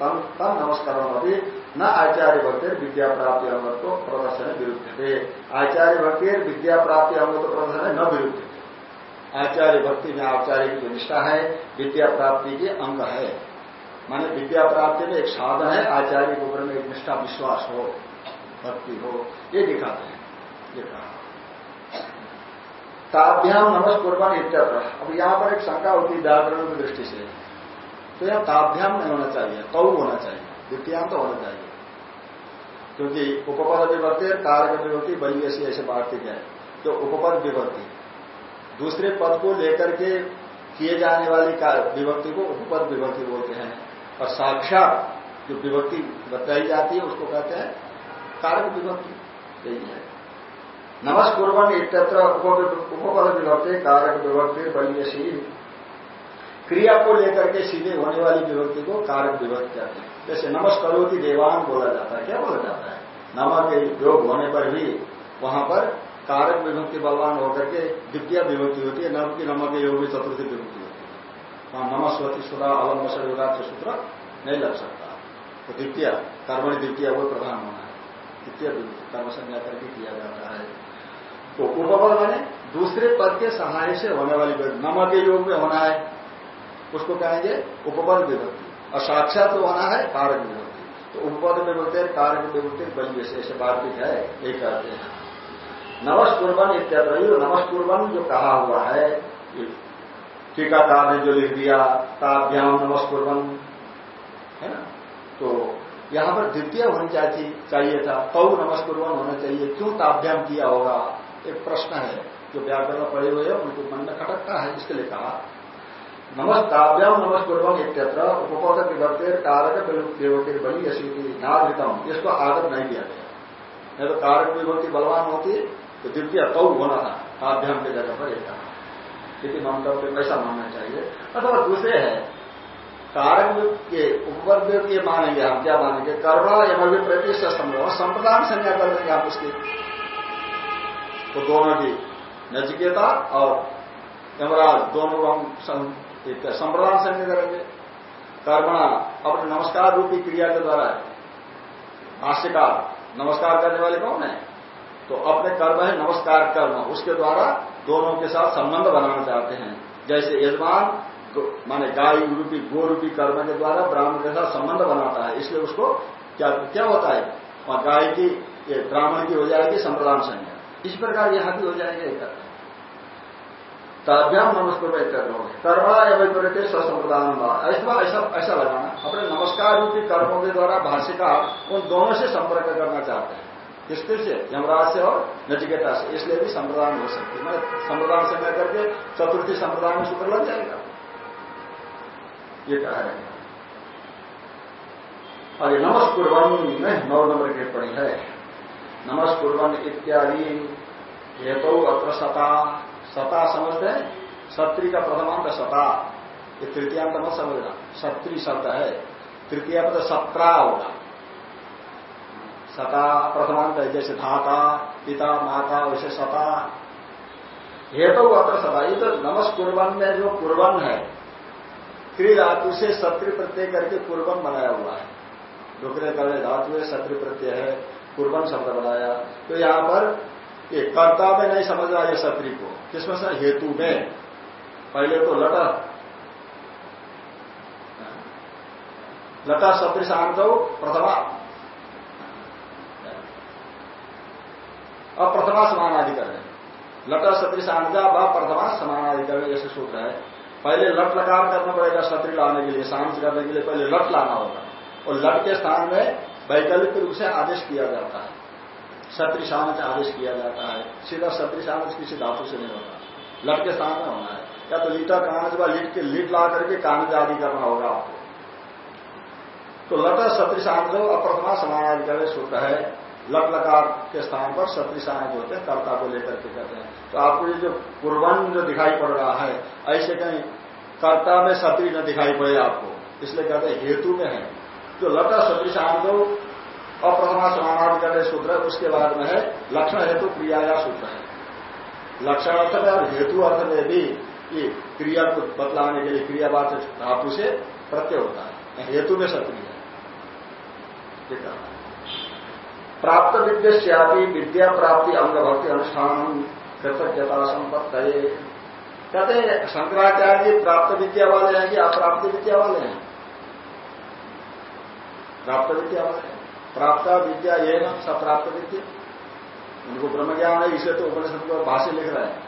तम तम नमस्कार अभी न आचार्य भक्ति विद्या प्राप्ति अंग को प्रदर्शन विरुद्ध थे आचार्य भक्ति विद्या प्राप्ति को प्रदर्शन न विरुद्ध थे आचार्य भक्ति में आचार्य की निष्ठा है, विद्या प्राप्ति के अंग है। माने विद्या प्राप्ति में एक साधन है, आचार्य के ऊपर में एक निष्ठा, विश्वास हो, भक्ति हो, ये दिखाते हैं। ये कहा ताभ्याम नमस कुर्बान इत्यत्र अब यहाँ पर एक शंका होती है व्याकरण की दृष्टि से। तो यहाँ ताभ्याम नहीं होना चाहिए कौ होना चाहिए? द्वितीयांत तो होना चाहिए। क्योंकि उपपद विभक्ति कारक विभक्ति बलि ऐसी ऐसे वार्तिक है। जो उपपद विभक्ति। दूसरे पद को लेकर के किए जाने वाली विभक्ति को उपपद विभक्ति बोलते हैं। और साक्षात जो विभक्ति बताई जाती है, उसको कहते हैं कारक विभक्ति। यही है। नमस्कुर्बन इत्यत्र उपपद विभक्ति कारक विभक्ति बलियसी क्रिया को लेकर के सीधे होने वाली विभक्ति को कारक विभक्ति कहते हैं। जैसे नमस्करोति देवान बोला जाता है। क्या बोला जाता है? नमक के योग होने पर भी वहाँ पर कारक विभक्ति बलवान होकर के द्वितीय विभक्ति होती है। नम की नमक योग में चतुर्थी विभक्ति होती है। वहाँ नमस्वती सुधा अलम्ब सूत्र नहीं लग सकता। तो द्वितीय, कर्मणि द्वितीय वो प्रधान होना है। द्वितीय कर्म संज्ञा करके किया जाता है। तो उपबल माने दूसरे पद के सहाय से होने वाली नम के योग में होना है। उसको कहेंगे उपबल विभक्ति। और साक्षात होना है कारक विभक्ति। तो उपपद विभक्ति कारक विभक्ति बल विशेष वार्तिक है ये कहते हैं। नवस इत्यादि नवस कुर्बन जो कहा हुआ है टीकाकार ने जो लिख दिया ताभ्याम कुर्बन है ना? तो यहाँ पर द्वितीय होनी चाहिए चाहिए था। तौ नमस कुर्बन होना चाहिए। क्यों ताभ्याम किया होगा? एक प्रश्न है, जो व्याकरण पड़े हुए हैं, उनको मन में खटकता है, इसके लिए कहा नमस्ताभ्याम नमस पूर्वम इत्यत्र उपपद विभक्तिर कारक विभक्ति बली यशी नागरिकम इसको आदर नहीं दिया गया। नहीं तो कारक विभक्ति बलवान होती तो द्वितीय तौ होना था ताभ्याम के जगह पर एक कहा मंतव्य ऐसा मानना चाहिए। अथवा दूसरे है, कारक के उपपद ये मानेंगे, हम क्या मानेंगे? कर्मा यम प्रतिष्ठा संभव। संप्रदान संज्ञा कर देंगे आप उसकी। तो दोनों की नचिकेता और यमराज, दोनों को हम संप्रदान संज्ञा करेंगे। कर्मणा अपने नमस्कार रूपी क्रिया के द्वारा है। भाष्यकार, नमस्कार करने वाले कौन है? तो अपने कर्म है नमस्कार कर्म। उसके द्वारा दोनों के साथ संबंध बनाना चाहते हैं। जैसे यजमान माने गाय रूपी गो रूपी कर्म के द्वारा ब्राह्मण के साथ संबंध बनाता है। इसलिए उसको क्या क्या होता है? वहाँ गाय की ब्राह्मण की हो जाएगी संप्रदान संज्ञा इस प्रकार यहाँ भी हो जाएगा एक ताभ्याम नमस्कार कर्मा एवं करके स्वसंप्रदान ऐसा ऐसा ऐसा लगाना। अपने नमस्कार रूपी कर्मों के द्वारा भाष्यकार उन दोनों से संपर्क करना चाहते हैं। किसके से? यमराज से और नचिकेता से। इसलिए भी संप्रदान हो सकती है। मैं संप्रदान से मैं करके चतुर्थी संप्रदान में सूत्र लग जाएगा। ये कह हैं। और नमस कुर्बन में नौ नंबर की टिप्पणी है। नमस कुर्बन इत्यादि हेतु अत्र सता। सता समझते हैं? सत्री का प्रथमांत सता। ये तृतीयांत मत समझना। सत्री शब्द है। तृतीय पद सत्रा होगा। सता प्रथमांत है, जैसे धाता, पिता, माता, वैसे सता। हेतु अत्र सता। ये तो नमस कुर्बन में जो कुर्बन है क्री धातु से सत्र प्रत्यय करके कुर्बन बनाया हुआ है। डुकरे करे धातु है, सत्र प्रत्यय है। कुर्बन शब्द बनाया तो यहाँ पर ये कर्ता में नहीं समझ रहा है सत्री को। किसमें से? हेतु में। पहले तो लटा लटा सत्री शांत प्रथमा। अब प्रथमा समानाधिकरण है। लटा सत्री शांता व प्रथमा समानाधिकरण जैसे सूत्र है। पहले लट लकार करना पड़ेगा सत्री लाने के लिए शांत करने के लिए, पहले लट लाना होगा। और लट के स्थान में वैकल्पिक रूप से आदेश किया जाता है। सत्री शांत आदेश किया जाता है। सीधा सत्री शांत किसी धातु से नहीं होता। लट के स्थान में होना है। या तो लीटा कानज व लिट के लिट ला करके कानज आदि करना होगा आपको। तो लट सत्री शांत अप्रथमा समानाधिकरण सूत्र है। लट लकार के स्थान पर सत्री शांत होते हैं, कर्ता को लेकर के कहते हैं। तो आपको ये जो पूर्वन जो दिखाई पड़ रहा है, ऐसे कहीं कर्ता में सत्री न दिखाई पड़े आपको। इसलिए कहते हैं हेतु में है। जो लटा सत्री शांत अप्रथमा समानाधिकरण सूत्र है उसके बाद में है लक्षण हेतु क्रियाया सूत्र। है लक्षण अर्थ में और हेतु अर्थ में भी ये क्रिया को बतलाने के लिए क्रियावाद धातु से प्रत्यय होता है। हेतु में सत्री है। प्राप्त विद्यापि विद्या प्राप्ति अंग भक्ति अनुष्ठान कृतज्ञता संपत्त कहते हैं, शंकराचार्य प्राप्त विद्या वाले हैं कि अप्राप्त विद्या वाले हैं? प्राप्त विद्या वाले हैं। प्राप्त विद्या ये न सप्राप्त विद्या। उनको ब्रह्म ज्ञान है, इसे तो उपनिषद को भाष्य लिख रहे हैं।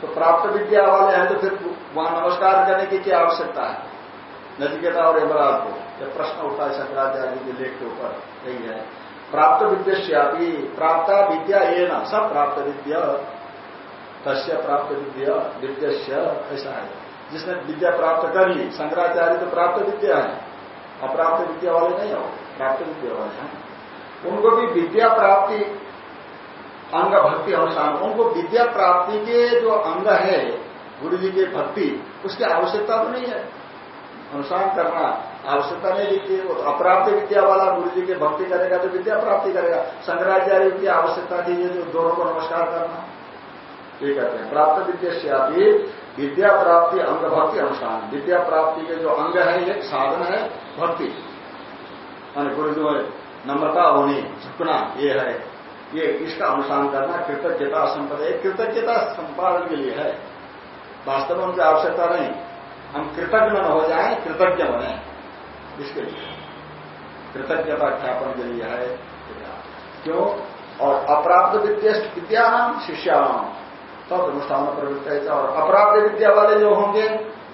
तो प्राप्त विद्या वाले हैं तो फिर वहाँ नमस्कार करने की क्या आवश्यकता है? नचिकेता और यमराज को। यह प्रश्न उठता है शंकराचार्य के लेख के ऊपर, यही है। प्राप्त विद्यापी प्राप्त विद्या ये न सब प्राप्त विद्या। तस्य प्राप्त विद्या विद्य ऐसा है। जिसने विद्या प्राप्त कर ली शंकराचार्य तो प्राप्त विद्या है। अप्राप्त विद्या वाले नहीं हो प्राप्त विद्या वाले हैं। उनको भी विद्या प्राप्ति अंग भक्ति अनुसार उनको विद्या प्राप्ति के जो अंग है गुरु जी की भक्ति, उसकी आवश्यकता तो नहीं है। अनुसार करना, आवश्यकता नहीं दिखती वो तो अप्राप्त विद्या वाला गुरु जी की भक्ति करेगा तो विद्या प्राप्ति करेगा। शंकराचार्य की आवश्यकता थी ये जो दोनों को नमस्कार करना। ये कहते हैं, प्राप्त विद्या से विद्या प्राप्ति अंग भक्ति अनुष्ठान विद्या प्राप्ति के जो अंग है एक साधन है, भक्ति। मान गुरु जो नम्रता होनी झुकना ये है, ये इसका अनुष्ठान करना कृतज्ञता संपदा। कृतज्ञता संपादन के लिए है। वास्तव में उनकी आवश्यकता नहीं। हम कृतज्ञ न हो जाए, कृतज्ञ बने। इसके लिए। कृतज्ञता ख्यापन के लिए है। क्यों? और अप्राप्त विद्या विद्यानाम शिष्यानाम। तब अनुष्ठान प्रवृत्त है और अप्राप्त विद्या वाले जो होंगे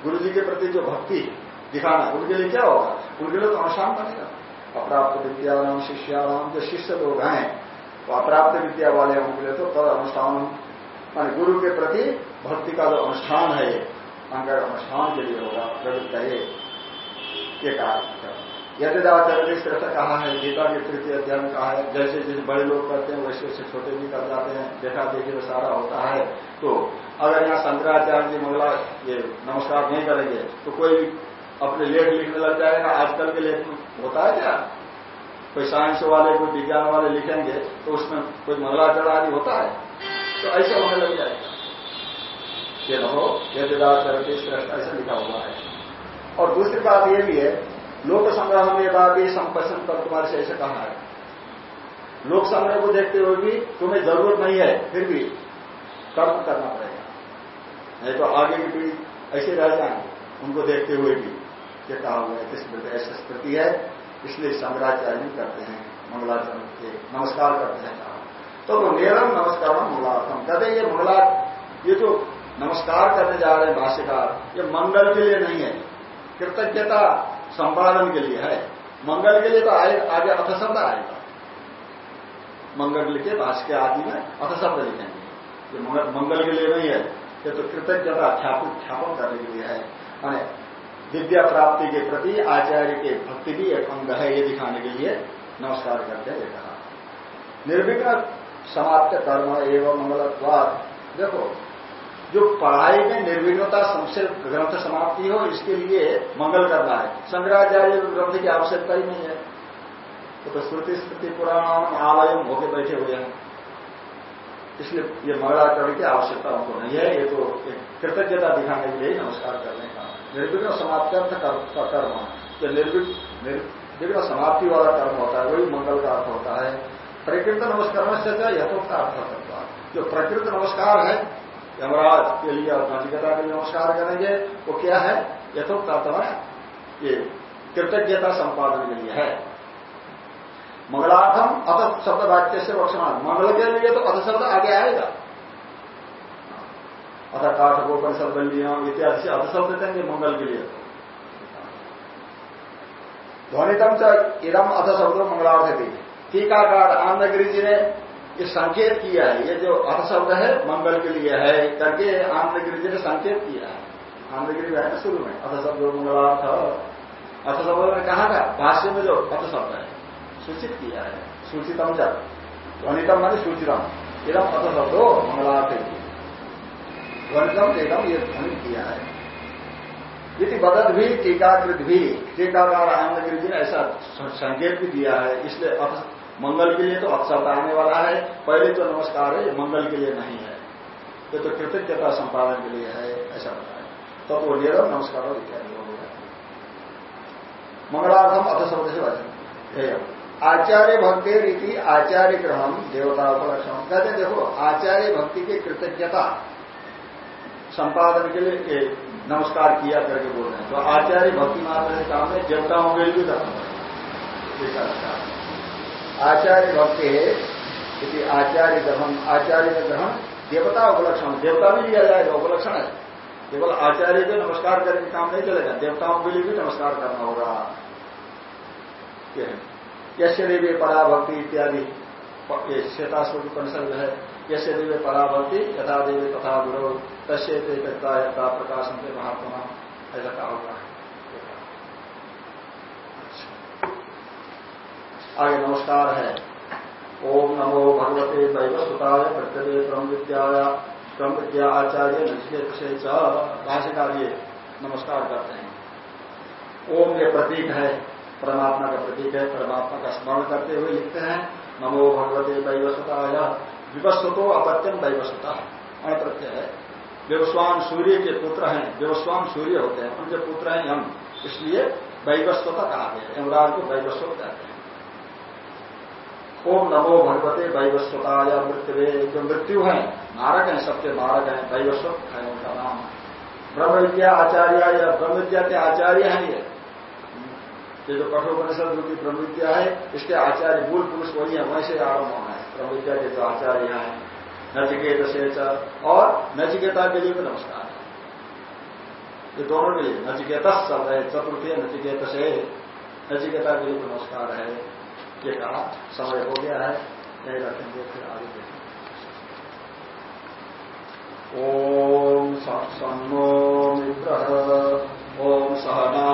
गुरु जी के प्रति जो भक्ति दिखाना उनके लिए क्या होगा? उनके लिए तो अनुष्ठान बनेगा। अप्राप्त विद्यानाम शिष्यानाम जो शिष्य लोग हैं, वो अप्राप्त विद्या वाले उनके तो तद अनुष्ठान, मान गुरु के प्रति भक्ति का जो अनुष्ठान है, अंगर अनुष्ठान के लिए होगा, प्रवृत्त है ये। कहा यदिदाचरण तरह कहा है, गीता के तृतीय अध्ययन कहा है, जैसे जैसे बड़े लोग करते हैं वैसे वैसे छोटे भी कर जाते हैं, देखा देखी में सारा होता है। तो अगर यहाँ शंकराचार्य जी मंगला, ये नमस्कार नहीं करेंगे तो कोई अपने लेख लिखने लग जाएगा आजकल के लेख होता है क्या? कोई साइंस वाले, कोई विज्ञान वाले लिखेंगे तो उसमें कोई मंगलाचरण आदि होता है? तो ऐसे होने लग जाएगा। ये हो यदिदाचरण इस तरह ऐसा लिखा हुआ है। और दूसरी बात यह भी है, लोक संग्रह में बात भी संपसन पर तुम्हारे से ऐसे कहा है। लोक संग्रह को देखते हुए भी तुम्हें ज़रूरत नहीं है, फिर भी कर्म करना पड़ेगा। नहीं तो आगे पीढ़ी ऐसे रह जाएँगे, उनको देखते हुए भी। ये कहा हुआ है स्मृति ऐसी स्मृति है, इसलिए शंकराचार्य करते हैं, मंगलाचरण के नमस्कार करते हैं। कहा तो नेरम नमस्कार मंगलार्थम कहते ये मंगला, ये जो नमस्कार करने जा रहे हैं भाष्यकार, ये मंगल के लिए नहीं है। कृतज्ञता संपादन के लिए है। मंगल के लिए तो आए, आगे अथशब्द आएगा। मंगल लिखे, भाष्य के आदि में अथशब्द लिखेंगे। ये मंगल के लिए नहीं है, ये तो कृतज्ञता ख्यापन करने के लिए है। विद्या प्राप्ति के प्रति आचार्य के भक्ति भी एक अंग है ये दिखाने के लिए नमस्कार करते हैं। कहा निर्विघ्न समाप्त कर्म एवं मंगलत्वाद देखो जो पढ़ाई में निर्विघ्नता सबसे ग्रंथ समाप्ति हो इसके लिए मंगल करना है। शंकराचार्य ग्रंथ की आवश्यकता ही नहीं है। तो, तो श्रुति स्मृति पुराण आलयम होके बैठे हुए हैं। इसलिए ये मंगलाचरण की आवश्यकता उनको नहीं है। ये तो कृतज्ञता दिखाने के लिए नमस्कार करने का निर्विघ्न समाप्त्यर्थ कर्म जो निर्विघ्न समाप्ति वाला कर्म होता है, वही मंगल का अर्थ होता है। प्रकृत नमस्कार से यथोक्त अर्थ करता जो प्रकृत नमस्कार है, यमराज के लिए और नचिकता के लिए नमस्कार करेंगे, वो क्या है? यथोक्त अर्थ ये कृतज्ञता संपादन के लिए है। मंगलार्थम अथ शब्द वाक्य से वक्षमान मंगल के लिए तो अथ शब्द आगे आएगा। अथ काठ गोपनिषद बल्लियाँ इत्यादि से अथ शब्द देंगे मंगल के लिए। ध्वनितम च इदम अथ शब्द मंगलार्थ थी टीकाकार आनंदगिरी जी ने ये संकेत किया है, ये जो अथ शब्द है, मंगल के लिए है, करके आनंदगिरी जी ने संकेत किया है। आनंदगिरी है ना शुरू में, अथ शब्द मंगलार्थ। अथ शब्द ने कहा था, भाष्य में जो अथ शब्द है, सूचित किया है, सूचितम जब ध्वनितम मानी सूचितम। इदम अथ शब्द मंगलार्थ ध्वनितम एकदम ये ध्वनि किया है। यदि बदत भी, टीकाकृत भी। टीकाकार आनंदगिरी जी ने ऐसा संकेत भी दिया है। इसलिए मंगल के लिए तो अक्षर आने वाला है। पहले तो नमस्कार है, ये मंगल के लिए नहीं है। ये तो कृतज्ञता संपादन के लिए है, ऐसा बताया। तब तो वो निरम नमस्कार इत्यादि हो गया। मंगलार्थम अथ शब्द से वचन। आचार्य भक्ति रीति आचार्य ग्रहण, देवता उपलक्षण। कहते देखो, आचार्य भक्ति की कृतज्ञता संपादन के लिए नमस्कार किया करके बोल रहे हैं। तो आचार्य भक्ति मात्र से काम है देवताओं के लिए करना आचार्य। भक्ति है यदि आचार्य ग्रहण, आचार्य का ग्रहण देवता उपलक्षण, देवता भी लिया जाएगा, उपलक्षण है। केवल आचार्य को नमस्कार करने का काम नहीं चलेगा, देवताओं के लिए भी नमस्कार करना होगा। यश्य देवी पराभक्ति इत्यादि श्वेताश्वती परिषद है। यश्य देवे पराभक्ति यथा देवे तथा गुरु, तस्य यथा प्रकाशन के महात्मा, ऐसा कहा हुआ है। आगे नमस्कार है। ओम नमो भगवते दैवसुताय प्रत्यय ब्रह्म विद्याया ब्रह्म विद्या आचार्य नचिकेत से भाषिकार ये नमस्कार करते हैं। ओम ये प्रतीक है, परमात्मा का प्रतीक है, परमात्मा का स्मरण करते हुए लिखते हैं, नमो भगवते दैवसुताय विवस्वतो अपत्यम दैवसुता अण प्रत्यय है। देवस्वान सूर्य के पुत्र हैं, देवस्वान सूर्य होते हैं, उनके पुत्र हैं यम, इसलिए वैवस्वता कहा गया यमराज को वैवस्वत कहते हैं। ओम नमो भगवते वैवस्वता या मृत्यु जो मृत्यु है, मारक है, सबके मारक है वैवस्वत है उनका नाम। ब्रह्म विद्या आचार्य या ब्रह्म विद्या के आचार्य हैं ये। ये जो कठोपनिषद रूपी ब्रह्म विद्या है, इसके आचार्य मूल पुरुष वही है वैसे होना है के जो आचार्य हैं। नचिकेत से और नचिकेता के लिए भी नमस्कार। है ये दोनों के लिए नचिकेत शब्द है, चतुर्थी नचिकेत से नचिकेता के लिए भी नमस्कार है। ये कहा, समय हो गया है। नहीं रखेंगे, फिर आगे देखेंगे ओम सन्नो मित्र, ओम सहना